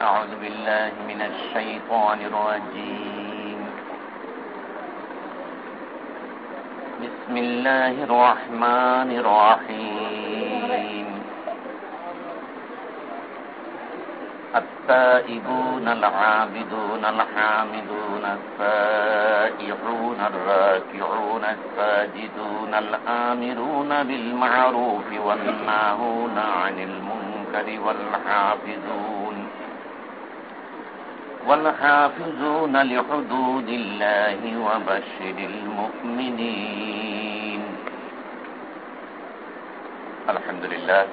أعوذ بالله من الشيطان الرجيم. بسم الله الرحمن الرحيم. التائبون العابدون الحامدون السائحون الراكعون الساجدون الآمرون بالمعروف والناهون عن المنكر والحافظون والحافظون لحدود الله وبشر المؤمنين الحمد لله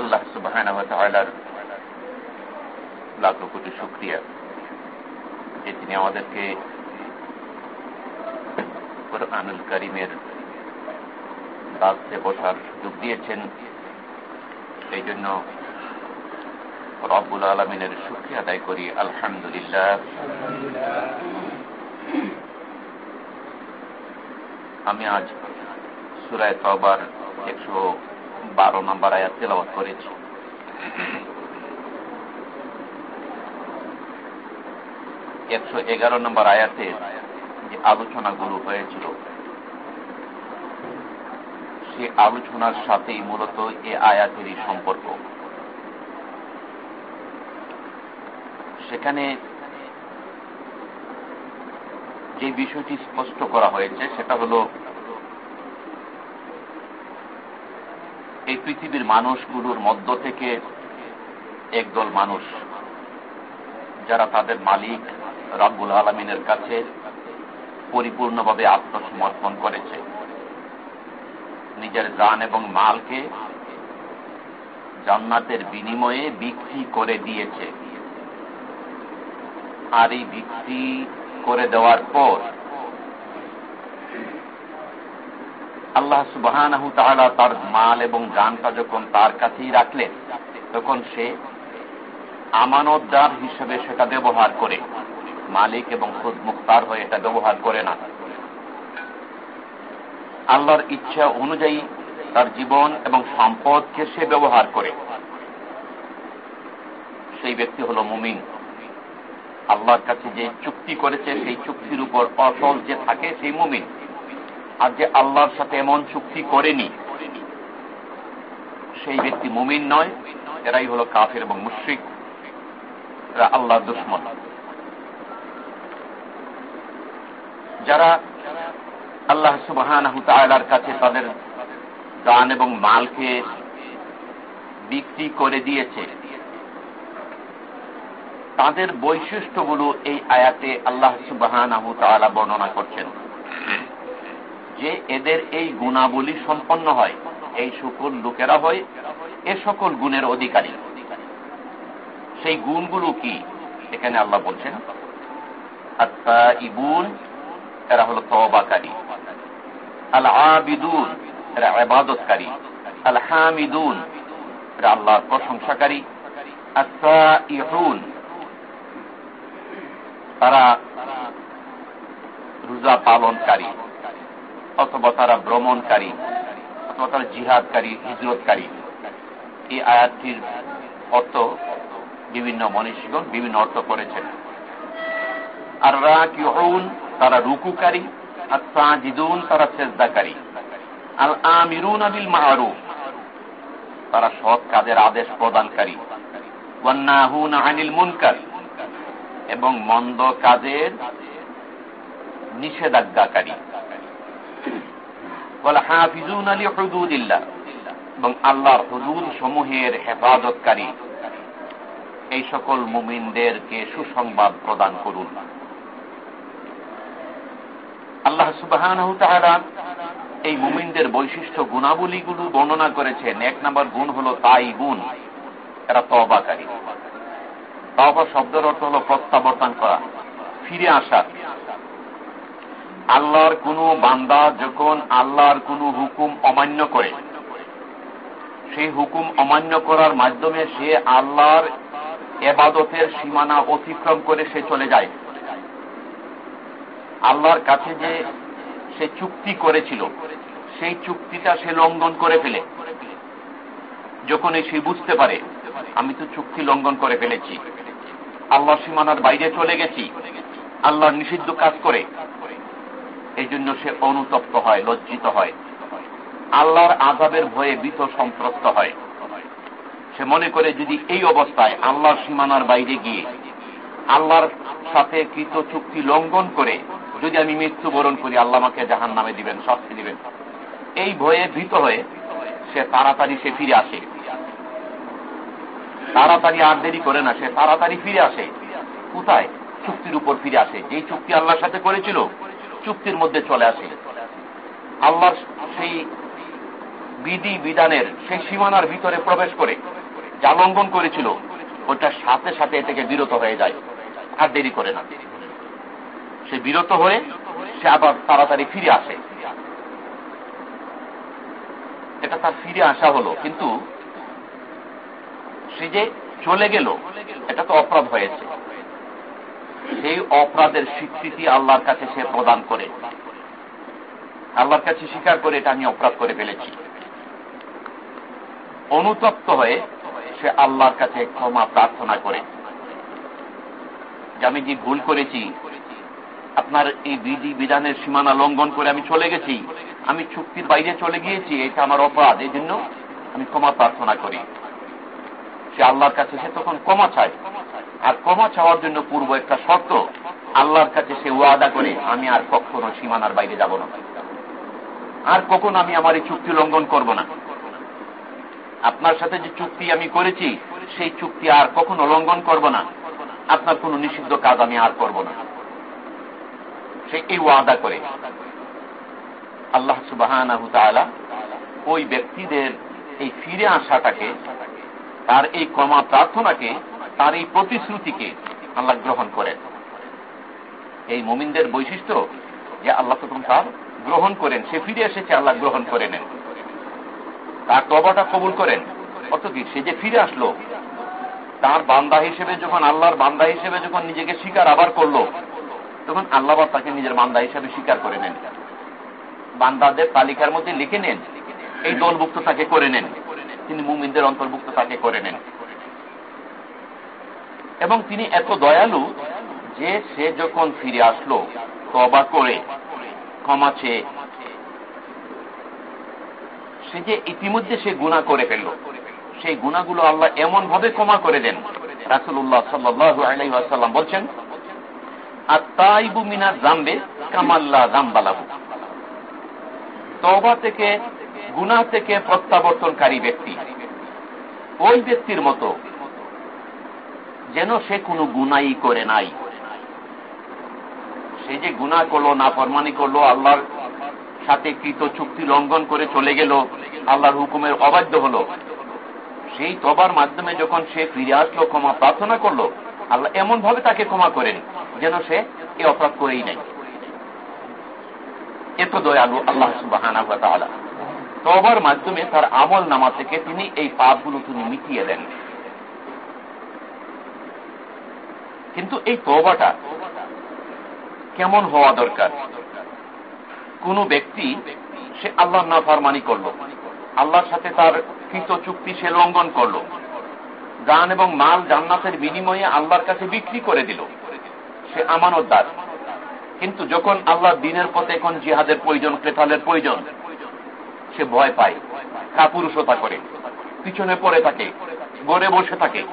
আল্লাহ সুবাহ লাখ কোটি শুক্রিয়া যে তিনি আমাদেরকে কোরআনুল করিমের দাসে বসার সুযোগ দিয়েছেন সেই জন্য রব্বুল আলমিনের শুক্রিয়া আদায় করি, আলহামদুলিল্লাহ। আমি আজ সুরায় তবার একশো বারো নম্বর আয়াত তেলাওয়াত করেছি। একশো এগারো নম্বর আয়াতে যে আলোচনাগুলো হয়েছিল, সে আলোচনার সাথেই মূলত এ আয়াতেরই সম্পর্ক। সেখানে যে বিষয়টি স্পষ্ট করা হয়েছে, সেটা হলো এই পৃথিবীর মানুষগুলোর মধ্য থেকে একদল মানুষ, যারা তাদের মালিক রাব্বুল আলমিনের কাছে পরিপূর্ণভাবে আত্মসমর্পণ করেছে। নিজের জান এবং মালকে জান্নাতের বিনিময়ে বিক্রি করে দিয়েছে। আর বিক্রি করে দেওয়ার পর আল্লাহ সুবাহ তার মাল এবং গানটা যখন তার কাছেই রাখলেন, তখন সে আমানতদার হিসেবে সেটা ব্যবহার করে, মালিক এবং খুদ মুক্তার হয়ে এটা ব্যবহার করে না। আল্লাহর ইচ্ছা অনুযায়ী তার জীবন এবং সম্পদকে সে ব্যবহার করে। সেই ব্যক্তি হল মুমিন। আল্লাহর কাছে যে চুক্তি করেছে, সেই চুক্তির উপর অসল যে থাকে, সেই মুমিন। আর যে আল্লাহর সাথে এমন চুক্তি করেনি, সেই ব্যক্তি মুমিন নয়। এরাই হল কাফের এবং মুশ্রিক। এরা আল্লাহর দুশ্মন। যারা আল্লাহ সুবাহ কাছে তাদের দান এবং মালকে বিক্রি করে দিয়েছে তাদের বৈশিষ্ট্যগুলো এই আয়াতে আল্লাহ সুবাহ বর্ণনা করছেন। যে এদের এই গুণাবলী সম্পন্ন হয়, এই সকল লোকেরা হয়, এ সকল গুণের অধিকারী। সেই গুণগুলো কি? এখানে আল্লাহ বলছেন আত্মা ইবুন এরা হল তবাকারী আল আবিদুন এরা আবাদতকারী আল হামিদুন এরা আল্লাহর প্রশংসাকারী। আত্মা ইহুন তারা রোজা পালনকারী অথবা তারা ভ্রমণকারী অথবা তারা জিহাদকারী, হিজরতকারী। এই আয়াতটির অর্থ বিভিন্ন মনীষীগণ বিভিন্ন অর্থ করেছেন। আর রাকিউন তারা রুকুকারী আর সাজিদুন তারা সেজদাকারী। আল আমিরুন আবিল মারুফ তারা সৎ কাজের আদেশ প্রদানকারী। ওয়ান্নাহুন আনিল মুনকার এবং মন্দ কাজের নিষেধাজ্ঞাকারী। বলে, হাফিজুন আলী হদুদিল্লাহ এবং আল্লাহর হদুদ সমূহের হেফাজতকারী। এই সকল মুমিনদেরকে সুসংবাদ প্রদান করুন। আল্লাহ সুবাহ এই মুমিনদের বৈশিষ্ট্য গুণাবলীগুলো বর্ণনা করেছেন। এক নম্বর গুণ হল তাই গুণ এরা তবাকারী তবা শব্দের অর্থ হল প্রত্যাবর্তন করা, ফিরে আসা। আল্লাহর কোন বান্দা যখন আল্লাহর কোন হুকুম অমান্য করে, সেই হুকুম অমান্য করার মাধ্যমে সে আল্লাহর এবাদতের সীমানা অতিক্রম করে সে চলে যায়। আল্লাহর কাছে যে সে চুক্তি করেছিল, সেই চুক্তিটা সে লঙ্ঘন করে ফেলে। যখন সে বুঝতে পারে, আমি তো চুক্তি লঙ্ঘন করে ফেলেছি। আল্লাহ সীমানার বাইরে চলে গেছি। আল্লাহর নিষিদ্ধ কাজ করে। এই জন্য সে অনুতপ্ত হয়, লজ্জিত হয়। আল্লাহর আজাবের ভয়ে বিত সন্ত্রস্ত হয়। সে মনে করে, যদি এই অবস্থায় আল্লাহর সীমানার বাইরে গিয়ে আল্লাহর সাথে কৃত চুক্তি লঙ্ঘন করে, যদি আমি মৃত্যুবরণ করি, আল্লাহ আমাকে জাহান নামে দিবেন, শাস্তি দিবেন। এই ভয়ে ভীত হয়ে সে তাড়াতাড়ি সে ফিরে আসে। তাড়াতাড়ি আর দেরি করে না, সে তাড়াতাড়ি ফিরে আসে। কোথায়? চুক্তির উপর ফিরে আসে। যেই চুক্তি আল্লাহর সাথে করেছিল, চুক্তির মধ্যে চলে আসে। আল্লাহর সেই বিধি বিধানের সেই সীমানার ভিতরে প্রবেশ করে, যা লঙ্ঘন করেছিল, ওটার সাথে সাথে থেকে বিরত হয়ে যায়, আর দেরি করে না। সে বিরত হয়ে, সে আবার তাড়াতাড়ি ফিরে আসে। এটা তার ফিরে আসা হলো, কিন্তু সে যে চলে গেল, এটা তো অপরাধ হয়েছে। সেই অপরাধের স্বীকৃতি আল্লাহর কাছে সে প্রদান করে। আল্লাহর কাছে স্বীকার করে এটা আমি অপরাধ করে ফেলেছি। অনুতপ্ত হয়ে সে আল্লাহর কাছে ক্ষমা প্রার্থনা করে। যে আমি যে ভুল করেছি, আপনার এই বিধি বিধানের সীমানা লঙ্ঘন করে আমি চলে গেছি, আমি চুক্তির বাইরে চলে গিয়েছি, এটা আমার অপরাধ এই জন্য আমি ক্ষমা প্রার্থনা করি। সে আল্লাহর কাছে সে তখন ক্ষমা চায়। আর ক্ষমা চাওয়ার জন্য পূর্ব একটা শর্ত, আল্লাহর কাছে সে ওয়াদা করে, আমি আর কখনো সীমানার বাইরে যাব না। আর কখন আমি আমার এই চুক্তি লঙ্ঘন করব না। আপনার সাথে যে চুক্তি আমি করেছি, সেই চুক্তি আর কখনো লঙ্ঘন করব না। আপনার কোন নিষিদ্ধ কাজ আমি আর করব না। সে এই ওয়াদা করে। আল্লাহ সুবাহ ওই ব্যক্তিদের এই ফিরে আসাটাকে তার এই ক্ষমা প্রার্থনাকে, তার এই প্রতিশ্রুতিকে আল্লাহ গ্রহণ করেন। এই মোমিনদের বৈশিষ্ট্য যে আল্লাহ তখন তার গ্রহণ করেন, সে ফিরে এসেছে, আল্লাহ গ্রহণ করে নেন। তার তবাটা কবুল করেন। অত কি? সে যে ফিরে আসলো, তার বান্দা হিসেবে যখন, আল্লাহর বান্দা হিসেবে যখন নিজেকে স্বীকার আবার করল, তখন আল্লাহ তাকে নিজের বান্দা হিসেবে স্বীকার করে নেন। বান্দাদের তালিকার মধ্যে লিখে নেন, এই দলভুক্ত তাকে করে নেন। তিনি মুমিনদের অন্তর্ভুক্ত তাকে করে নেন। এবং তিনি এত দয়ালু যে সে যখন ফিরে আসলো তবা করে ক্ষমা চেয়ে সে যে ইতিমধ্যে সে গুণা করে ফেলল, সেই গুণাগুলো আল্লাহ এমন ভাবে ক্ষমা করে দেন। রাসুল্লাহ সাল্লাম বলছেন আর তাইবু মিনার জাম্বে কামাল্লা জাম্বালাবু তবা থেকে গুণা থেকে প্রত্যাবর্তনকারী ব্যক্তি। ওই ব্যক্তির মতো যেন সে কোনো গুনাই করে নাই। সে যে গুণা করল না ফরমানি করল, আল্লাহর সাথে কৃত চুক্তি লঙ্ঘন করে চলে গেল, আল্লাহর হুকুমের অবাধ্য হলো। সেই তবার মাধ্যমে যখন সে ফিরে আসলো, ক্ষমা প্রার্থনা করল, আল্লাহ এমন ভাবে তাকে ক্ষমা করেন যেন সে এ অপরাধ করেই নাই। এত দয়ালু আল্লাহ সুবাহ তবার মাধ্যমে তার আমল নামা থেকে তিনি এই পাপগুলো তিনি মিটিয়ে দেন। কিন্তু এই তবাটা কেমন হওয়া দরকার? কোন ব্যক্তি, সে আল্লাহ না ফারমানি করল। আল্লাহর সাথে তার কৃত চুক্তি সে লঙ্ঘন করল। গান এবং মাল জান্নাতের বিনিময়ে আল্লাহর কাছে বিক্রি করে দিল। সে আমানতদার। কিন্তু যখন আল্লাহ দিনের পথে এখন জিহাদের প্রয়োজন, ক্রেতালের প্রয়োজন সে ভয় পায়। কাপুরুষতা করে। পিছনে পড়ে থাকে, গড়ে বসে থাকে,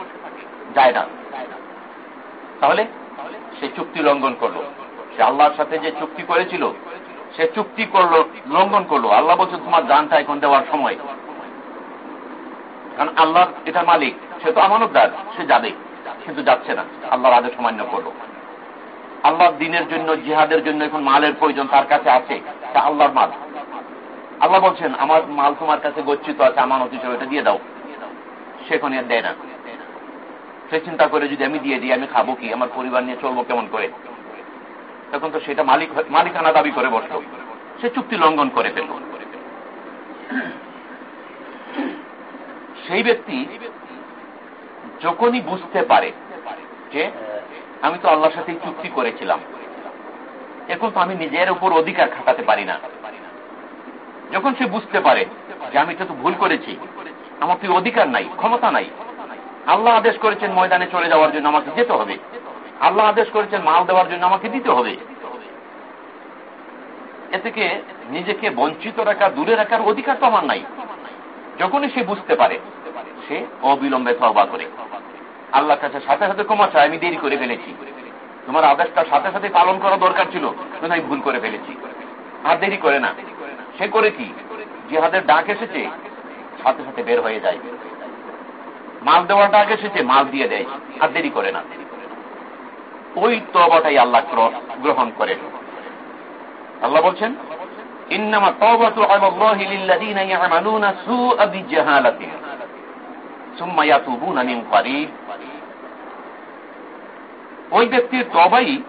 যায় না। তাহলে সে চুক্তি লঙ্ঘন করল। সে আল্লাহর সাথে যে চুক্তি করেছিল, সে চুক্তি করল, লঙ্ঘন করল। আল্লাহ বলছে, তোমার জানটা এখন দেওয়ার সময়। কারণ আল্লাহ এটা মালিক, সে তো আমানতদার, সে যাবে, কিন্তু যাচ্ছে না। আল্লাহর আদেশ মান্য করল। আল্লাহর দিনের জন্য, জিহাদের জন্য এখন মালের প্রয়োজন তার কাছে আছে, তা আল্লাহর মাল। আল্লাহ বলছেন, আমার মাল তোমার কাছে গচ্ছিত আছে, আমানত হিসেবে এটা দিয়ে দাও। সেখানে আর দেয় না। সে চিন্তা করে, যদি আমি দিয়ে দিই, আমি খাব কি? আমার পরিবার নিয়ে চলবো কেমন করে? তখন তো সেটা মালিক মালিকানা দাবি করে বসল। সে চুক্তি লঙ্ঘন করে ফেলল। সেই ব্যক্তি যখনই বুঝতে পারে যে আমি তো আল্লাহর সাথে চুক্তি করেছিলাম, এখন তো আমি নিজের উপর অধিকার খাটাতে পারি না। যখন সে বুঝতে পারে যে আমি তো ভুল করেছি, আমার তো অধিকার নাই, ক্ষমতা নাই, আল্লাহ আদেশ করেছেন ময়দানে চলে যাওয়ার জন্য আমাকে যেতে হবে। আল্লাহ আদেশ করেছেন মাল দেওয়ার জন্য আমাকে দিতে হবে। এ থেকে নিজেকে বঞ্চিত রাখা, দূরে রাখার অধিকার তো আমার নাই। যখনই সে বুঝতে পারে, সে অবিলম্বে তবা করে। আল্লাহ কাছে সাথে সাথে ক্ষমা চায়, আমি দেরি করে ফেলেছি। তোমার আদেশটা সাথে সাথে পালন করা দরকার ছিল আমি ভুল করে ফেলেছি। আর দেরি করে না। সে করে কি? জিহাদের ডাক এসেছে, সাথে সাথে বের হয়ে যায়। মাল দেওয়ার ডাক এসেছে, মাল দিয়ে দেয়, আর দেরি করে না। ওই তবাটাই আল্লাহ গ্রহণ করেন। আল্লাহ বলছেন ওই ব্যক্তির তবাই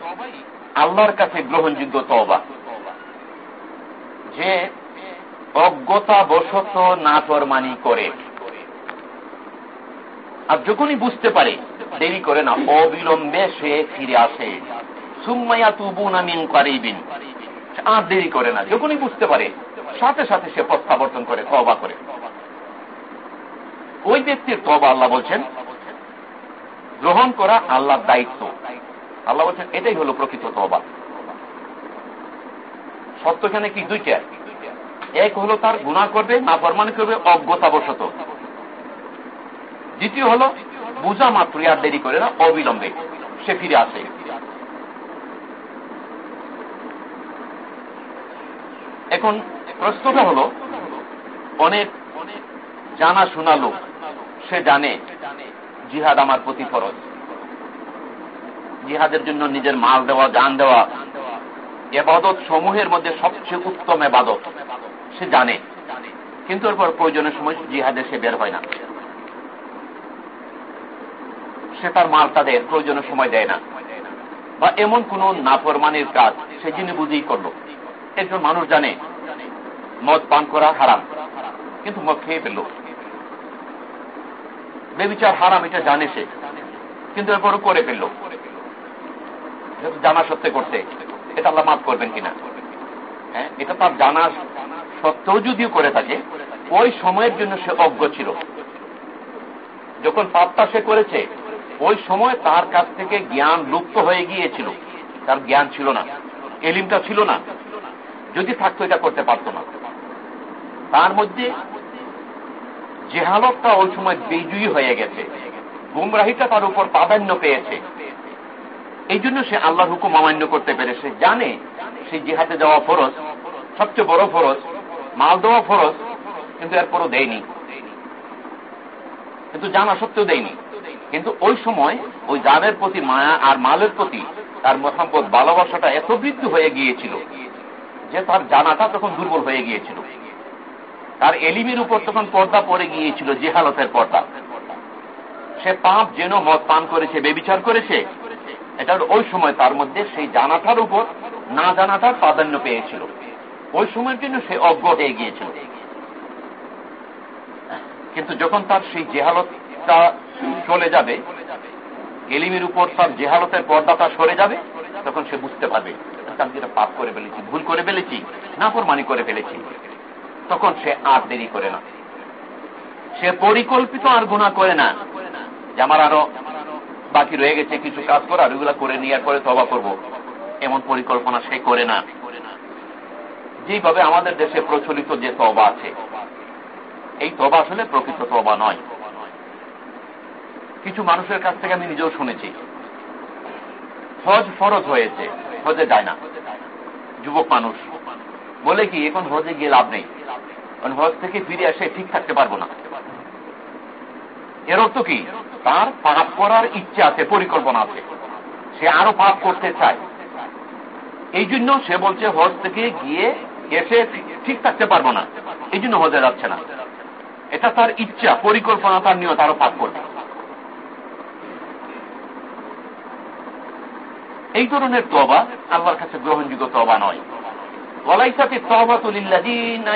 আল্লাহর কাছে গ্রহণযোগ্য তবা যে অজ্ঞতা বশত নাফরমানি করে। আর যখনই বুঝতে পারে, দেরি করে না, অবিলম্বে সে ফিরে আসে। সুম্মাইয়া তুবুনা মিন কারিবিন। আর দেরি করে না, যখনই বুঝতে পারে, সাথে সাথে সে প্রত্যাবর্তন করে তবা করে। ওই ব্যক্তির তবা আল্লাহ বলছেন, গ্রহণ করা আল্লাহর দায়িত্ব। আল্লাহ বলছেন, এটাই হলো প্রকৃত তবা সত্যখানে কি দুইটা? এক হলো তার গুণা করবে না ফরমান করবে, অজ্ঞতাবশত। দ্বিতীয় হলো, বুঝা মাত্র আর দেরি করে না, অবিলম্বে। সে ফিরে আসে। এখন প্রশ্নটা হলো, অনেক জানা শোনা লোক, সে জানে জিহাদ আমার প্রতি ফরজ। জিহাদের জন্য নিজের মাল দেওয়া গান দেওয়া এবাদত সমূহের মধ্যে সবচেয়ে উত্তম এবাদত। সে জানে। কিন্তু এরপর প্রয়োজনের সময় জিহাদে সে বের হয় না। সে তার মাল তাদের প্রয়োজনের সময় দেয় না। বা এমন কোন নাফরমানের কাজ সে যিনি বুঝেই করল। একজন মানুষ জানে, মদ পান করা হারাম, কিন্তু মদ খেয়ে ফেলল। বেবিচার হারাম, এটা জানে সে। কিন্তু এরপরও করে ফেলল। জানা সত্ত্বে করতে এটা আল্লাহ মাফ করবেন কিনা? হ্যাঁ এটা তার জানা সত্ত্বেও যদিও করে থাকে, ওই সময়ের জন্য সে অজ্ঞ ছিল। যখন পাপটা সে করেছে, ওই সময় তার কাছ থেকে জ্ঞান লুপ্ত হয়ে গিয়েছিল। তার জ্ঞান ছিল না, এলিমটা ছিল না। যদি থাকতো এটা করতে পারত না। তার মধ্যে জেহালতটা ওই সময় বেজুই হয়ে গেছে। গুমরাহিটা তার উপর প্রাধান্য পেয়েছে। এই জন্য সে আল্লাহর হুকুম অমান্য করতে পেরে। সে জানে সে জিহাতে যাওয়া ফরজ, সবচেয়ে বড় ফরজ, মাল দেওয়া ফরজ, কিন্তু এরপরও দেয়নি কিন্তু জানা সত্ত্বেও দেয়নি কিন্তু ওই সময় ওই জানের প্রতি মায়া আর মালের প্রতি তার মোহাম্মদ ভালোবাসাটা এত বৃদ্ধি হয়ে গিয়েছিল যে তার জানাটা তখন দুর্বল হয়ে গিয়েছিল। তার এলিমের উপর তখন পর্দা পড়ে গিয়েছিল, জেহালতের পর্দা। সে পাপ যেন মদ পান করেছে, বেবিচার করেছে এটার ওই সময় তার মধ্যে সেই জানাটার উপর না জানাটার প্রাধান্য পেয়েছিল। ওই সময়ের জন্য সে অজ্ঞ হয়ে গিয়েছিল। কিন্তু যখন তার সেই জেহালতটা চলে যাবে, এলিমের উপর তার জেহালতের পর্দাটা সরে যাবে, তখন সে বুঝতে পারবে আমি যেটা পাপ করে ফেলেছি, ভুল করে ফেলেছি না মানি করে ফেলেছি। তখন সে আর দেরি করে না। সে পরিকল্পিত আর গুণা করে না। যে আমার আরও বাকি রয়ে গেছে কিছু কাজ করার ওইগুলা করে নিয়ে পরে তবা করব। এমন পরিকল্পনা সে করে না। যেভাবে আমাদের দেশে প্রচলিত যে তবা আছে, এই তবা আসলে প্রকৃত তবা নয়। কিছু মানুষের কাছ থেকে আমি নিজেও শুনেছি, হজ ফরজ হয়েছে, হজে যায় না। যুবক মানুষ বলে কি, এখন হজে গিয়ে লাভ নেই। কারণ হজ থেকে ফিরে আসে ঠিক থাকতে পারব না। এর অর্থ কি? তার পাপ করার ইচ্ছা আছে, পরিকল্পনা আছে। সে আরও পাপ করতে চায়। এই জন্য সে বলছে, হজ থেকে গিয়ে এসে ঠিক থাকতে পারব না। এই জন্য হজে যাচ্ছে না। এটা তার ইচ্ছা, পরিকল্পনা তার নিয়ে আরও পাপ করবে। এই ধরনের তবা আল্লাহর কাছে গ্রহণযোগ্য তবা নয়। ওলাইসাতে তবা তুলিল্লাদিন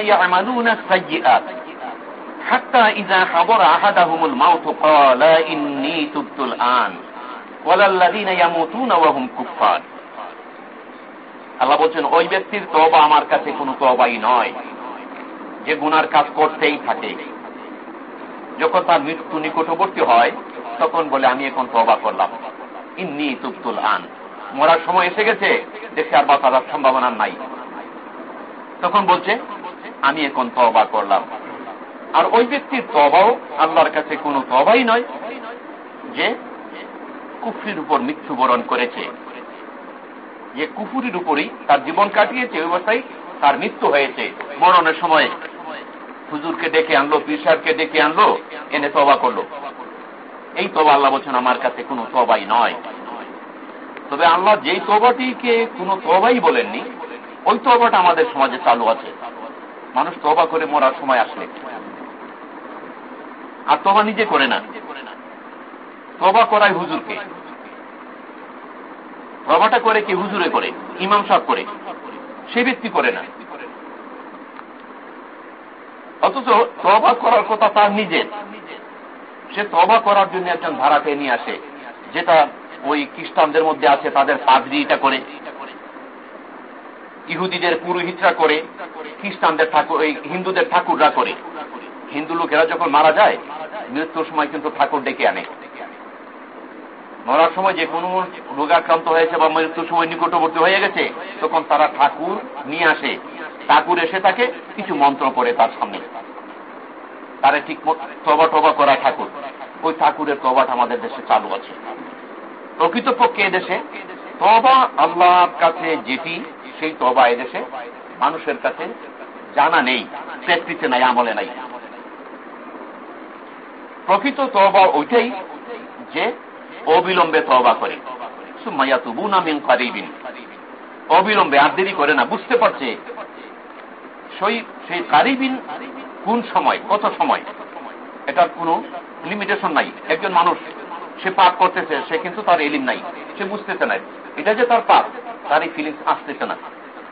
আল্লাহ বলছেন, ওই ব্যক্তির আমার কাছে কোনো নয়, যে গুনার কাজ করতেই থাকে। যখন তার মৃত্যু নিকটবর্তী হয়, তখন বলে, আমি এখন তবা করলাম। ইন্নি তুপ্তুল আন। মরার সময় এসে গেছে, দেখে আর বাঁচার সম্ভাবনা নাই। তখন বলছে, আমি এখন তবা করলাম। আর ওই ব্যক্তির তবাও আল্লাহর কাছে কোনো তবাই নয় যে কুফরির উপর মৃত্যুবরণ করেছে। যে কুফুরির উপরই তার জীবন কাটিয়েছে, ওই অবস্থায় তার মৃত্যু হয়েছে। মরণের সময় হুজুরকে ডেকে আনলো পিসারকে ডেকে আনলো, এনে তবা করল। এই তবা আল্লাহ বলছেন, আমার কাছে কোনো তবাই নয়। তবে আল্লাহ যেই তবাটিকে কোনো তবাই বলেননি, ওই তবাটা আমাদের সমাজে চালু আছে। মানুষ তবা করে মরার সময় আসলে। আর তবা নিজে করে না। তবা করায় হুজুরকে। তবাটা করে কি? হুজুরে করে, ইমাম সাহ করে। সে ব্যক্তি করে না। অথচ তবা করার কথা তার নিজের। সে তবা করার জন্য একজন ধারাকে নিয়ে আসে, যেটা ওই খ্রিস্টানদের মধ্যে আছে, তাদের পাদ্রি করে। ইহুদিদের পুরোহিতরা করে, খ্রিস্টানদের ঠাকুর হিন্দুদের ঠাকুররা করে। হিন্দু লোকেরা যখন মারা যায়, মৃত্যুর সময় কিন্তু ঠাকুর ডেকে আনে। মরার সময় যে কোনো রোগাক্রান্ত হয়েছে বা মৃত্যুর সময় নিকটবর্তী হয়ে গেছে, তখন তারা ঠাকুর নিয়ে আসে। ঠাকুর এসে তাকে কিছু মন্ত্র পড়ে তার সামনে। তারা ঠিক তবা টবা করা ঠাকুর। ওই ঠাকুরের তবাটা আমাদের দেশে চালু আছে। প্রকৃতপক্ষে এদেশে তবা আল্লাহর কাছে যেটি, সেই তবা এদেশে মানুষের কাছে জানা নেই প্র্যাকটিসে নাই, আমলে নাই। প্রকৃত তবা ওইটাই যে অবিলম্বে তবা করে। অবিলম্বে আর দেরি করে না, বুঝতে পারছে কোন সময়, কত সময়? এটার কোন লিমিটেশন নাই। একজন মানুষ, সে পাপ করতেছে, সে কিন্তু তার এলিম নাই, সে বুঝতেছে না। এটা যে তার পাপ, তার এই ফিলিংস আসতেছে না।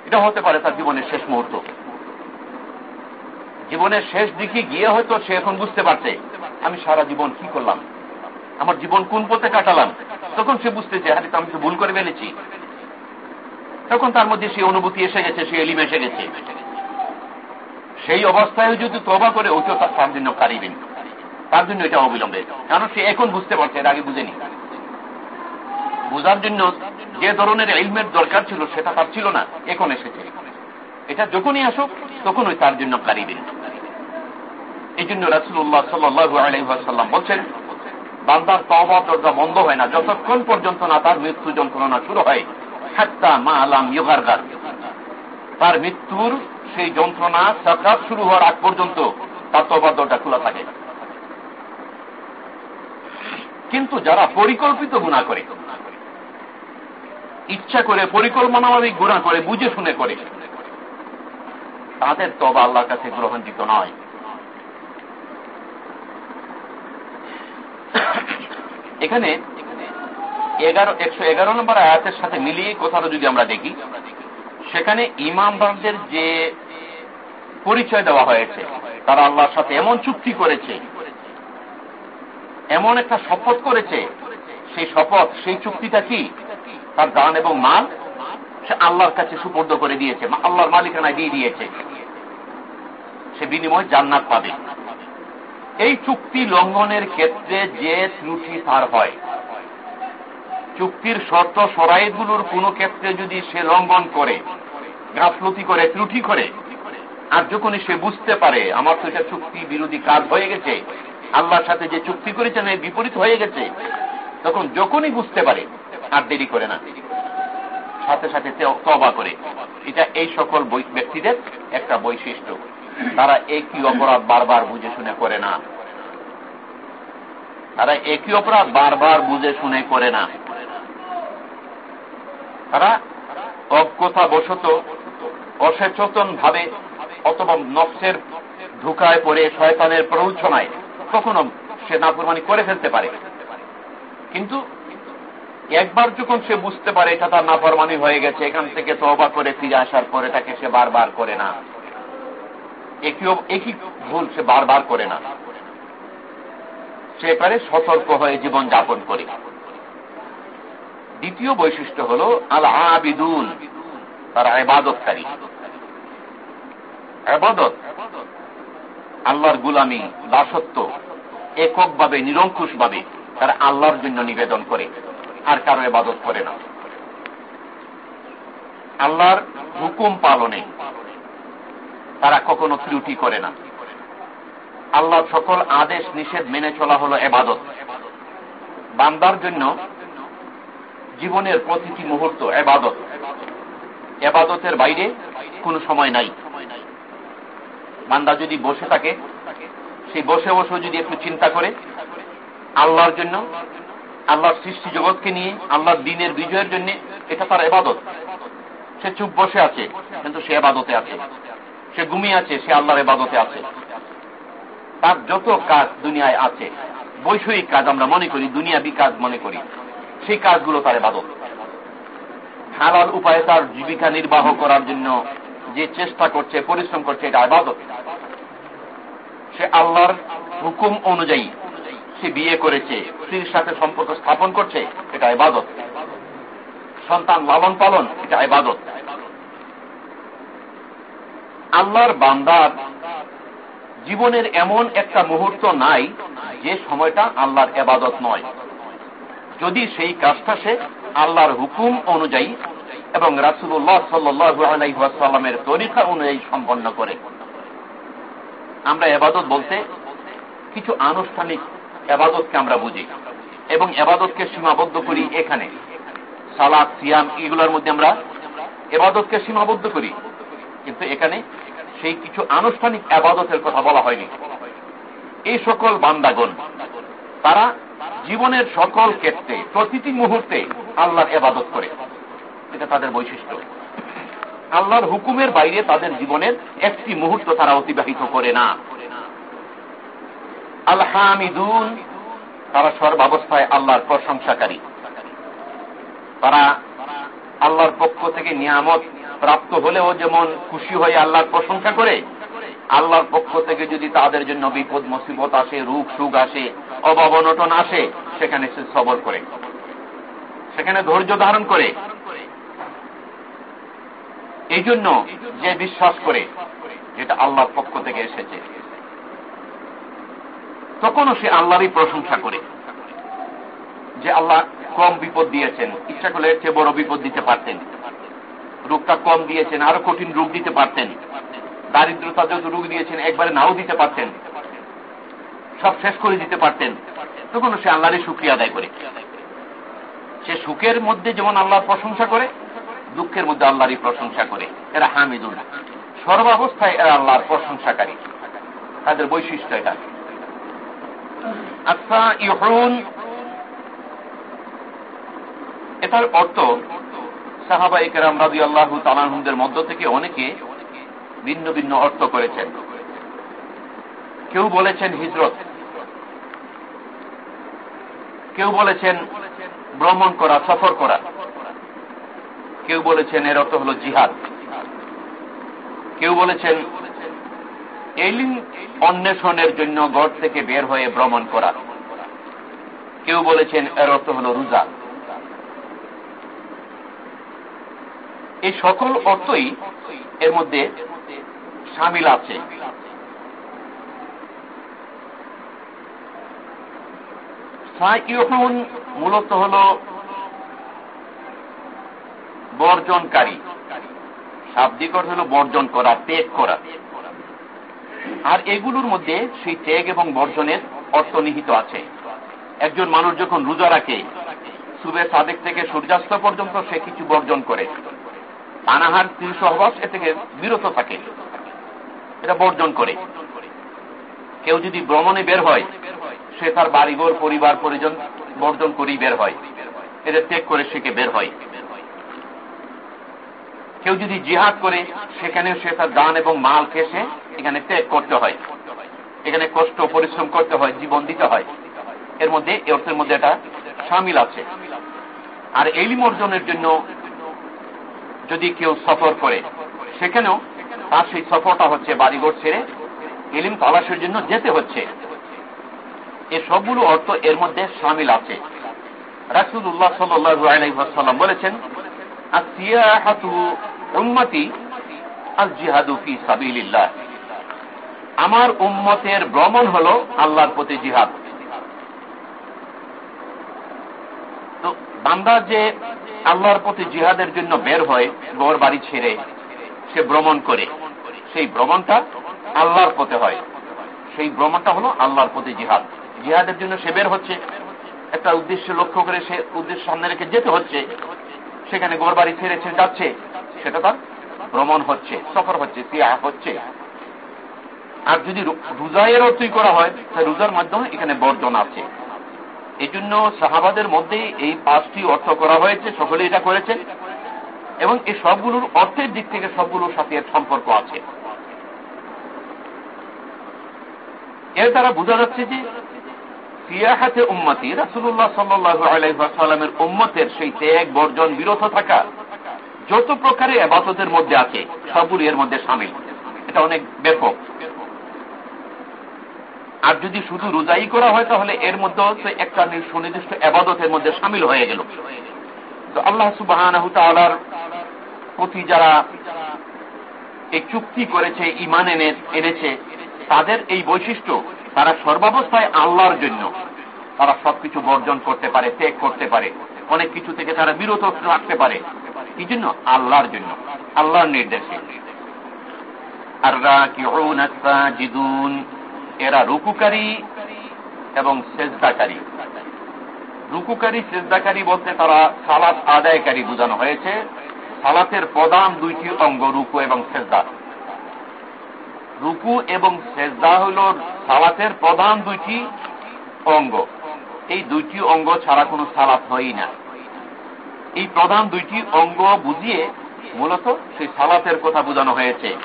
এটা হতে পারে তার জীবনের শেষ মুহূর্ত। জীবনের শেষ দিকে গিয়ে হয়তো সে এখন বুঝতে পারছে আমি সারা জীবন কি করলাম? আমার জীবন কোন পথে কাটালাম? তখন সে বুঝতেছে আরে আমি তো ভুল করে ফেলেছি। তখন তার মধ্যে সেই অনুভূতি এসে গেছে সে এলিম এসে গেছে। সেই অবস্থায় যদি তবা করে ওইটা তার জন্য কারিবেন তার জন্য এটা অবিলম্বে। কারণ সে এখন বুঝতে পারছে, এর আগে বুঝেনি। বোঝার জন্য যে ধরনের এলমের দরকার ছিল, সেটা তার ছিল না, এখন এসেছে। এটা যখনই আসুক তখন ওই তার জন্য কারিবেন এই জন্য রাসুল্লাহ সাল্লাম বলছেন, বান্দার তবা দরজা বন্ধ হয় না, যতক্ষণ পর্যন্ত না তার মৃত্যু যন্ত্রণা শুরু হয়। হাত্তা মা আলাম ইউগারগার তার মৃত্যুর সেই যন্ত্রণা, সাকাত শুরু হওয়ার আগ পর্যন্ত তার তবার দরজা খোলা থাকে। কিন্তু যারা পরিকল্পিত গুণা করে, ইচ্ছা করে পরিকল্পনামাফিক গুণা করে, বুঝে শুনে করে, তাদের তবা আল্লাহর কাছে গ্রহণযোগ্য নয়। এখানে এগারো, একশো এগারো নম্বর আয়াতের সাথে মিলিয়ে কথাটা যদি আমরা দেখি, সেখানে ইমামবারদের যে পরিচয় দেওয়া হয়েছে, তারা আল্লাহর সাথে এমন চুক্তি করেছে, এমন একটা শপথ করেছে, সেই শপথ, সেই চুক্তিটা কি? তার দান এবং মাল সে আল্লাহর কাছে সুপর্দ করে দিয়েছে, আল্লাহর মালিকানায় দিয়ে দিয়েছে। সে বিনিময় জান্নাত পাবে। এই চুক্তি লঙ্ঘনের ক্ষেত্রে যে ত্রুটি তার হয়। চুক্তির শর্ত সরাইগুলোর কোন ক্ষেত্রে যদি সে লঙ্ঘন করে, গাফলতি করে, ত্রুটি করে, আর যখনই সে বুঝতে পারে, আমার তো এটা চুক্তি বিরোধী কাজ হয়ে গেছে, আল্লাহর সাথে যে চুক্তি করেছেন এই বিপরীত হয়ে গেছে, তখন যখনই বুঝতে পারে, আর দেরি করে না। সাথে সাথে তবা করে। এটা এই সকল ব্যক্তিদের একটা বৈশিষ্ট্য। তারা একই অপরাধ বারবার বুঝে শুনে করে না। তারা একই অপরাধ বারবার বুঝে শুনে করে না। তারা অজ্ঞতা বশত অসচেতন ভাবে অথবা নফসের ধুকায় পড়ে শয়তানের প্ররোচনায় কখনো সে নাফরমানি করে ফেলতে পারে। কিন্তু একবার যখন সে বুঝতে পারে এটা তার নাফরমানি হয়ে গেছে, এখান থেকে তবা করে ফিরে আসার পরে এটাকে সে বারবার করে না। একই ভুল সে বারবার করে না। সে পারে সতর্ক হয়ে জীবন যাপন করে। দ্বিতীয় বৈশিষ্ট্য হল আল আবিদুল তারা এবাদতকারী এবাদত আল্লাহর গুলামী, দাসত্ব, এককভাবে, নিরঙ্কুশভাবে তারা আল্লাহর জন্য নিবেদন করে, আর কারও এবাদত করে না। আল্লাহর হুকুম পালনে তারা কখনো ত্রুটি করে না। আল্লাহর সকল আদেশ নিষেধ মেনে চলা হলো এবাদত। বান্দার জন্য জীবনের প্রতিটি মুহূর্ত এবাদত। এবাদতের বাইরে কোনো সময় নাই। বান্দা যদি বসে থাকে সেই বসে বসে যদি একটু চিন্তা করে, আল্লাহর জন্য, আল্লাহর সৃষ্টি জগৎকে নিয়ে, আল্লাহর দিনের বিজয়ের জন্য এটা তার এবাদত। সে চুপ বসে আছে, কিন্তু সে এবাদতে আছে। সে ঘুমিয়ে আছে, সে আল্লাহর এবাদতে আছে। তার যত কাজ দুনিয়ায় আছে, বৈষয়িক কাজ আমরা মনে করি, দুনিয়াবি কাজ মনে করি, সেই কাজগুলো তার এবাদত হালাল উপায়ে তার জীবিকা নির্বাহ করার জন্য যে চেষ্টা করছে, পরিশ্রম করছে, এটা আবাদত সে আল্লাহর হুকুম অনুযায়ী সে বিয়ে করেছে, স্ত্রীর সাথে সম্পর্ক স্থাপন করছে, এটা এবাদত সন্তান লালন পালন এটা এবাদত আল্লাহর বান্দার জীবনের এমন একটা মুহূর্ত নাই যে সময়টা আল্লাহর এবাদত নয়। যদি সেই কাজটা সে আল্লাহর হুকুম অনুযায়ী এবং রাসুল্লাহ সাল্লামের তরিকা অনুযায়ী সম্পন্ন করে। আমরা এবাদত বলতে কিছু আনুষ্ঠানিক এবাদতকে আমরা বুঝি এবং এবাদতকে সীমাবদ্ধ করি এখানে। সালাদ, সিয়াম, এগুলোর মধ্যে আমরা এবাদতকে সীমাবদ্ধ করি। কিন্তু এখানে সেই কিছু আনুষ্ঠানিক আবাদতের কথা বলা হয়নি। এই সকল বান্দাগণ, তারা জীবনের সকল ক্ষেত্রে, প্রতিটি মুহূর্তে আল্লাহর এবাদত করে। এটা তাদের বৈশিষ্ট্য। আল্লাহর হুকুমের বাইরে তাদের জীবনের একটি মুহূর্ত তারা অতিবাহিত করে না। আল্লাহামিদুন তারা সর্বাবস্থায় আল্লাহর প্রশংসাকারী। তারা আল্লাহর পক্ষ থেকে নিয়ামত প্রাপ্ত হলেও যেমন খুশি হয়ে আল্লাহর প্রশংসা করে, আল্লাহর পক্ষ থেকে যদি তাদের জন্য বিপদ, মুসিবত আসে রূপ সুখ আসে, অভাব, অনটন আসে, সেখানে সে সবর করে। সেখানে ধৈর্য ধারণ করে। এই জন্য যে বিশ্বাস করে, যেটা আল্লাহর পক্ষ থেকে এসেছে, তখনও সে আল্লাহরই প্রশংসা করে। যে আল্লাহ কম বিপদ দিয়েছেন, ইচ্ছা করলে চেয়ে বড় বিপদ দিতে পারতেন। রোগটা কম দিয়েছেন, আরও কঠিন রোগ দিতে পারতেন। দারিদ্রতা যত রোগ দিয়েছেন, একবারে নাও দিতে পারতেন। সব শেষ করে দিতে পারতেন। তখন সে আল্লাহরই সুক্রিয়া আদায় করে। সে সুখের মধ্যে যেমন আল্লাহর প্রশংসা করে, দুঃখের মধ্যে আল্লাহরই প্রশংসা করে। এরা হামিদুল সর্বাবস্থায় এরা আল্লাহর প্রশংসাকারী। তাদের বৈশিষ্ট্য এটা। আচ্ছা ইহরুন এটার অর্থ সাহাবা ইকেরাম রাজি আল্লাহ তালানহুদের মধ্য থেকে অনেকে ভিন্ন ভিন্ন অর্থ করেছেন। কেউ বলেছেন হিজরত। কেউ বলেছেন ভ্রমণ করা, সফর করা। কেউ বলেছেন এর অর্থ হল জিহাদ। কেউ বলেছেন এলিম অন্বেষণের জন্য গড় থেকে বের হয়ে ভ্রমণ করা। কেউ বলেছেন এর অর্থ হল রোজা। এই সকল অর্থই এর মধ্যে সামিল আছে। মূলত হল বর্জনকারী। শাব্দিক অর্থ হল বর্জন করা, ত্যাগ করা। আর এগুলোর মধ্যে সেই ত্যাগ এবং বর্জনের অর্থ নিহিত আছে। একজন মানুষ যখন রোজা রাখে, সুবে সাদেক থেকে সূর্যাস্ত পর্যন্ত সে কিছু বর্জন করে। পানাহার তিন সহবাস এ থেকে বিরত থাকে। এটা বর্জন করে। কেউ যদি ভ্রমণে বের হয়, সে তার বাড়িঘর, পরিবার, পরিজন বর্জন করেই বের হয়। এদের ত্যাগ করে সেকে বের হয়। কেউ যদি জিহাদ করে সেখানে সে তার দান এবং মাল খেসে এখানে ত্যাগ করতে হয়। এখানে কষ্ট, পরিশ্রম করতে হয়, জীবন দিতে হয়। এর মধ্যে অর্থের মধ্যে এটা সামিল আছে। আর এলিম অর্জনের জন্য যদি কেউ সফর করে, সেখানেও তার সেই সফরটা হচ্ছে বাড়িঘর ছেড়ে এলিম তালাশের জন্য যেতে হচ্ছে। এ সবগুলো অর্থ এর মধ্যে সামিল আছে। রাসুল্লাহ সাল্লাম বলেছেন উন্মতি আল জিহাদু ফি সাবিল্লাহ আমার উম্মতের ভ্রমণ হল আল্লাহর প্রতি জিহাদ তো বান্দা যে আল্লাহর প্রতি জিহাদের জন্য বের হয়, ঘর বাড়ি ছেড়ে সে ভ্রমণ করে, সেই ভ্রমণটা আল্লাহর পথে হয়। সেই ভ্রমণটা হলো আল্লাহর প্রতি জিহাদ। জিহাদের জন্য সে বের হচ্ছে। একটা উদ্দেশ্য লক্ষ্য করে সে উদ্দেশ্য সামনে রেখে যেতে হচ্ছে। সেখানে ঘর বাড়ি ছেড়ে ছেড়ে যাচ্ছে। সেটা তার ভ্রমণ হচ্ছে, সফর হচ্ছে সিয়া হচ্ছে। আর যদি রোজায়ের অর্থই করা হয়, তাহলে রোজার মাধ্যমে এখানে বর্জন আছে। এই জন্য সাহাবাদের মধ্যে এই পাঁচটি অর্থ করা হয়েছে, সকলে এটা করেছেন। এবং এই সবগুলোর অর্থের দিক থেকে সবগুলোর সাথে এর সম্পর্ক আছে। এর দ্বারা বোঝা যাচ্ছে যে সিয়াহাতে উম্মতি রাসুল্লাহ সাল্লাহ আলাইসাল্লামের উম্মতের সেই ত্যাগ, বর্জন, বিরত থাকা যত প্রকারে আবাদতের মধ্যে আছে, সবগুলি এর মধ্যে সামিল। এটা অনেক ব্যাপক। আর যদি শুধু রোজাই করা হয়, তাহলে এর মধ্যে হচ্ছে একটা সুনির্দিষ্ট আবাদতের মধ্যে সামিল হয়ে গেল। তো আল্লাহ সুবাহ প্রতি যারা এই চুক্তি করেছে ইমান এনে, এনেছে, তাদের এই বৈশিষ্ট্য, তারা সর্বাবস্থায় আল্লাহর জন্য। তারা সবকিছু বর্জন করতে পারে, ত্যাগ করতে পারে। অনেক কিছু থেকে তারা বিরত রাখতে পারে। কি জন্য আল্লাহর জন্য, আল্লাহর নির্দেশে। আর এরা রুকুকারী এবং সেজদাকারী। রুকুকারী, সেজদাকারী বলতে তারা সালাত আদায়কারী বোঝানো হয়েছে। সালাতের প্রধান দুইটি অঙ্গ, রুকু এবং সেজদা। রুকু এবং সেজদা হল সালাতের প্রধান দুইটি অঙ্গ। এই দুইটি অঙ্গ ছাড়া কোনো সালাত হয় না। এই প্রধান দুইটি অঙ্গ বুঝিয়ে মূলত সেই সালাতের কথা বোঝানো হয়েছে।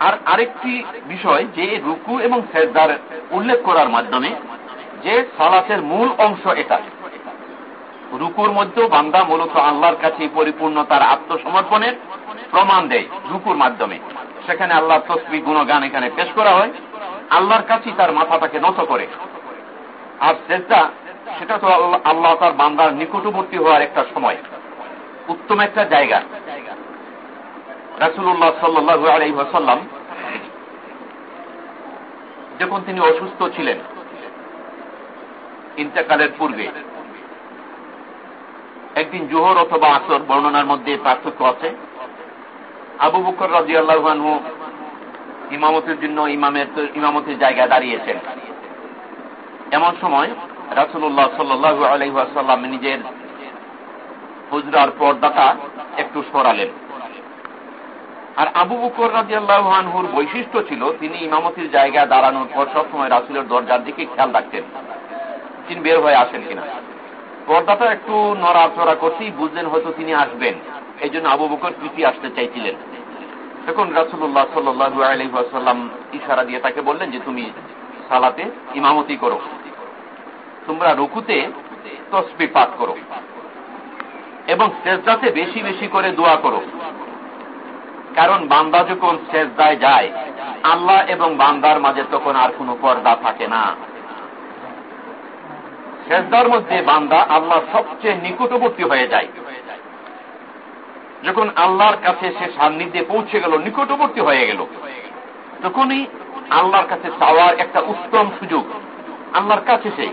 আর আরেকটি বিষয় যে রুকু এবং সেজদার উল্লেখ করার মাধ্যমে যে সালাতের মূল অংশ এটা। রুকুর মধ্যেও বান্দা মূলত আল্লাহর কাছে পরিপূর্ণ তার আত্মসমর্পণের প্রমাণ দেয় রুকুর মাধ্যমে। সেখানে আল্লাহ তসবি, গুণগান এখানে পেশ করা হয়। আল্লাহর কাছেই তার মাথাটাকে নত করে। আর সেজদা, সেটা তো আল্লাহ তার বান্দার নিকটবর্তী হওয়ার একটা সময়। উত্তম একটা জায়গা। রাসুল্লাহ সাল্লু আলাইসাল্লাম যখন তিনি অসুস্থ ছিলেন, ইন্তেকালের পূর্বে, একদিন জোহর অথবা আসর বর্ণনার মধ্যে পার্থক্য আছে। আবু বকর রাজি আল্লাহানহু ইমামতের জন্য ইমামের ইমামতের জায়গায় দাঁড়িয়েছেন। এমন সময় রাসুল্লাহ সাল্লু আলহাসাল্লাম নিজের হুজরার পর্দাটা একটু সরালেন। আর আবু বকর রাজিয়াল্লাহানহুর বৈশিষ্ট্য ছিল, তিনি ইমামতির জায়গায় দাঁড়ানোর পর সবসময় রাসুলের দরজার দিকে খেয়াল রাখতেন। তিনি বের হয়ে আসেন কিনা। পর্দাটা একটু নড়াচড়া করতেই বুঝলেন হয়তো তিনি আসবেন। এই জন্য আবু বকর প্রীতি আসতে চাইছিলেন। তখন রাসুল্লাহ সাল্লু আলহাসাল্লাম ইশারা দিয়ে তাকে বললেন যে, তুমি সালাতে ইমামতি করো। তোমরা রুকুতে তসবি পাঠ করো এবং শেষদাতে বেশি বেশি করে দোয়া করো। কারণ বান্দা যখন শেষদায় যায়, আল্লাহ এবং বান্দার মাঝে তখন আর কোনো পর্দা থাকে না। শেষদার মধ্যে বান্দা আল্লাহ সবচেয়ে নিকটবর্তী হয়ে যায়। যখন আল্লাহর কাছে সে সান্নিধ্যে পৌঁছে গেল, নিকটবর্তী হয়ে গেল, তখনই আল্লাহর কাছে চাওয়ার একটা উত্তম সুযোগ আল্লাহর কাছে সে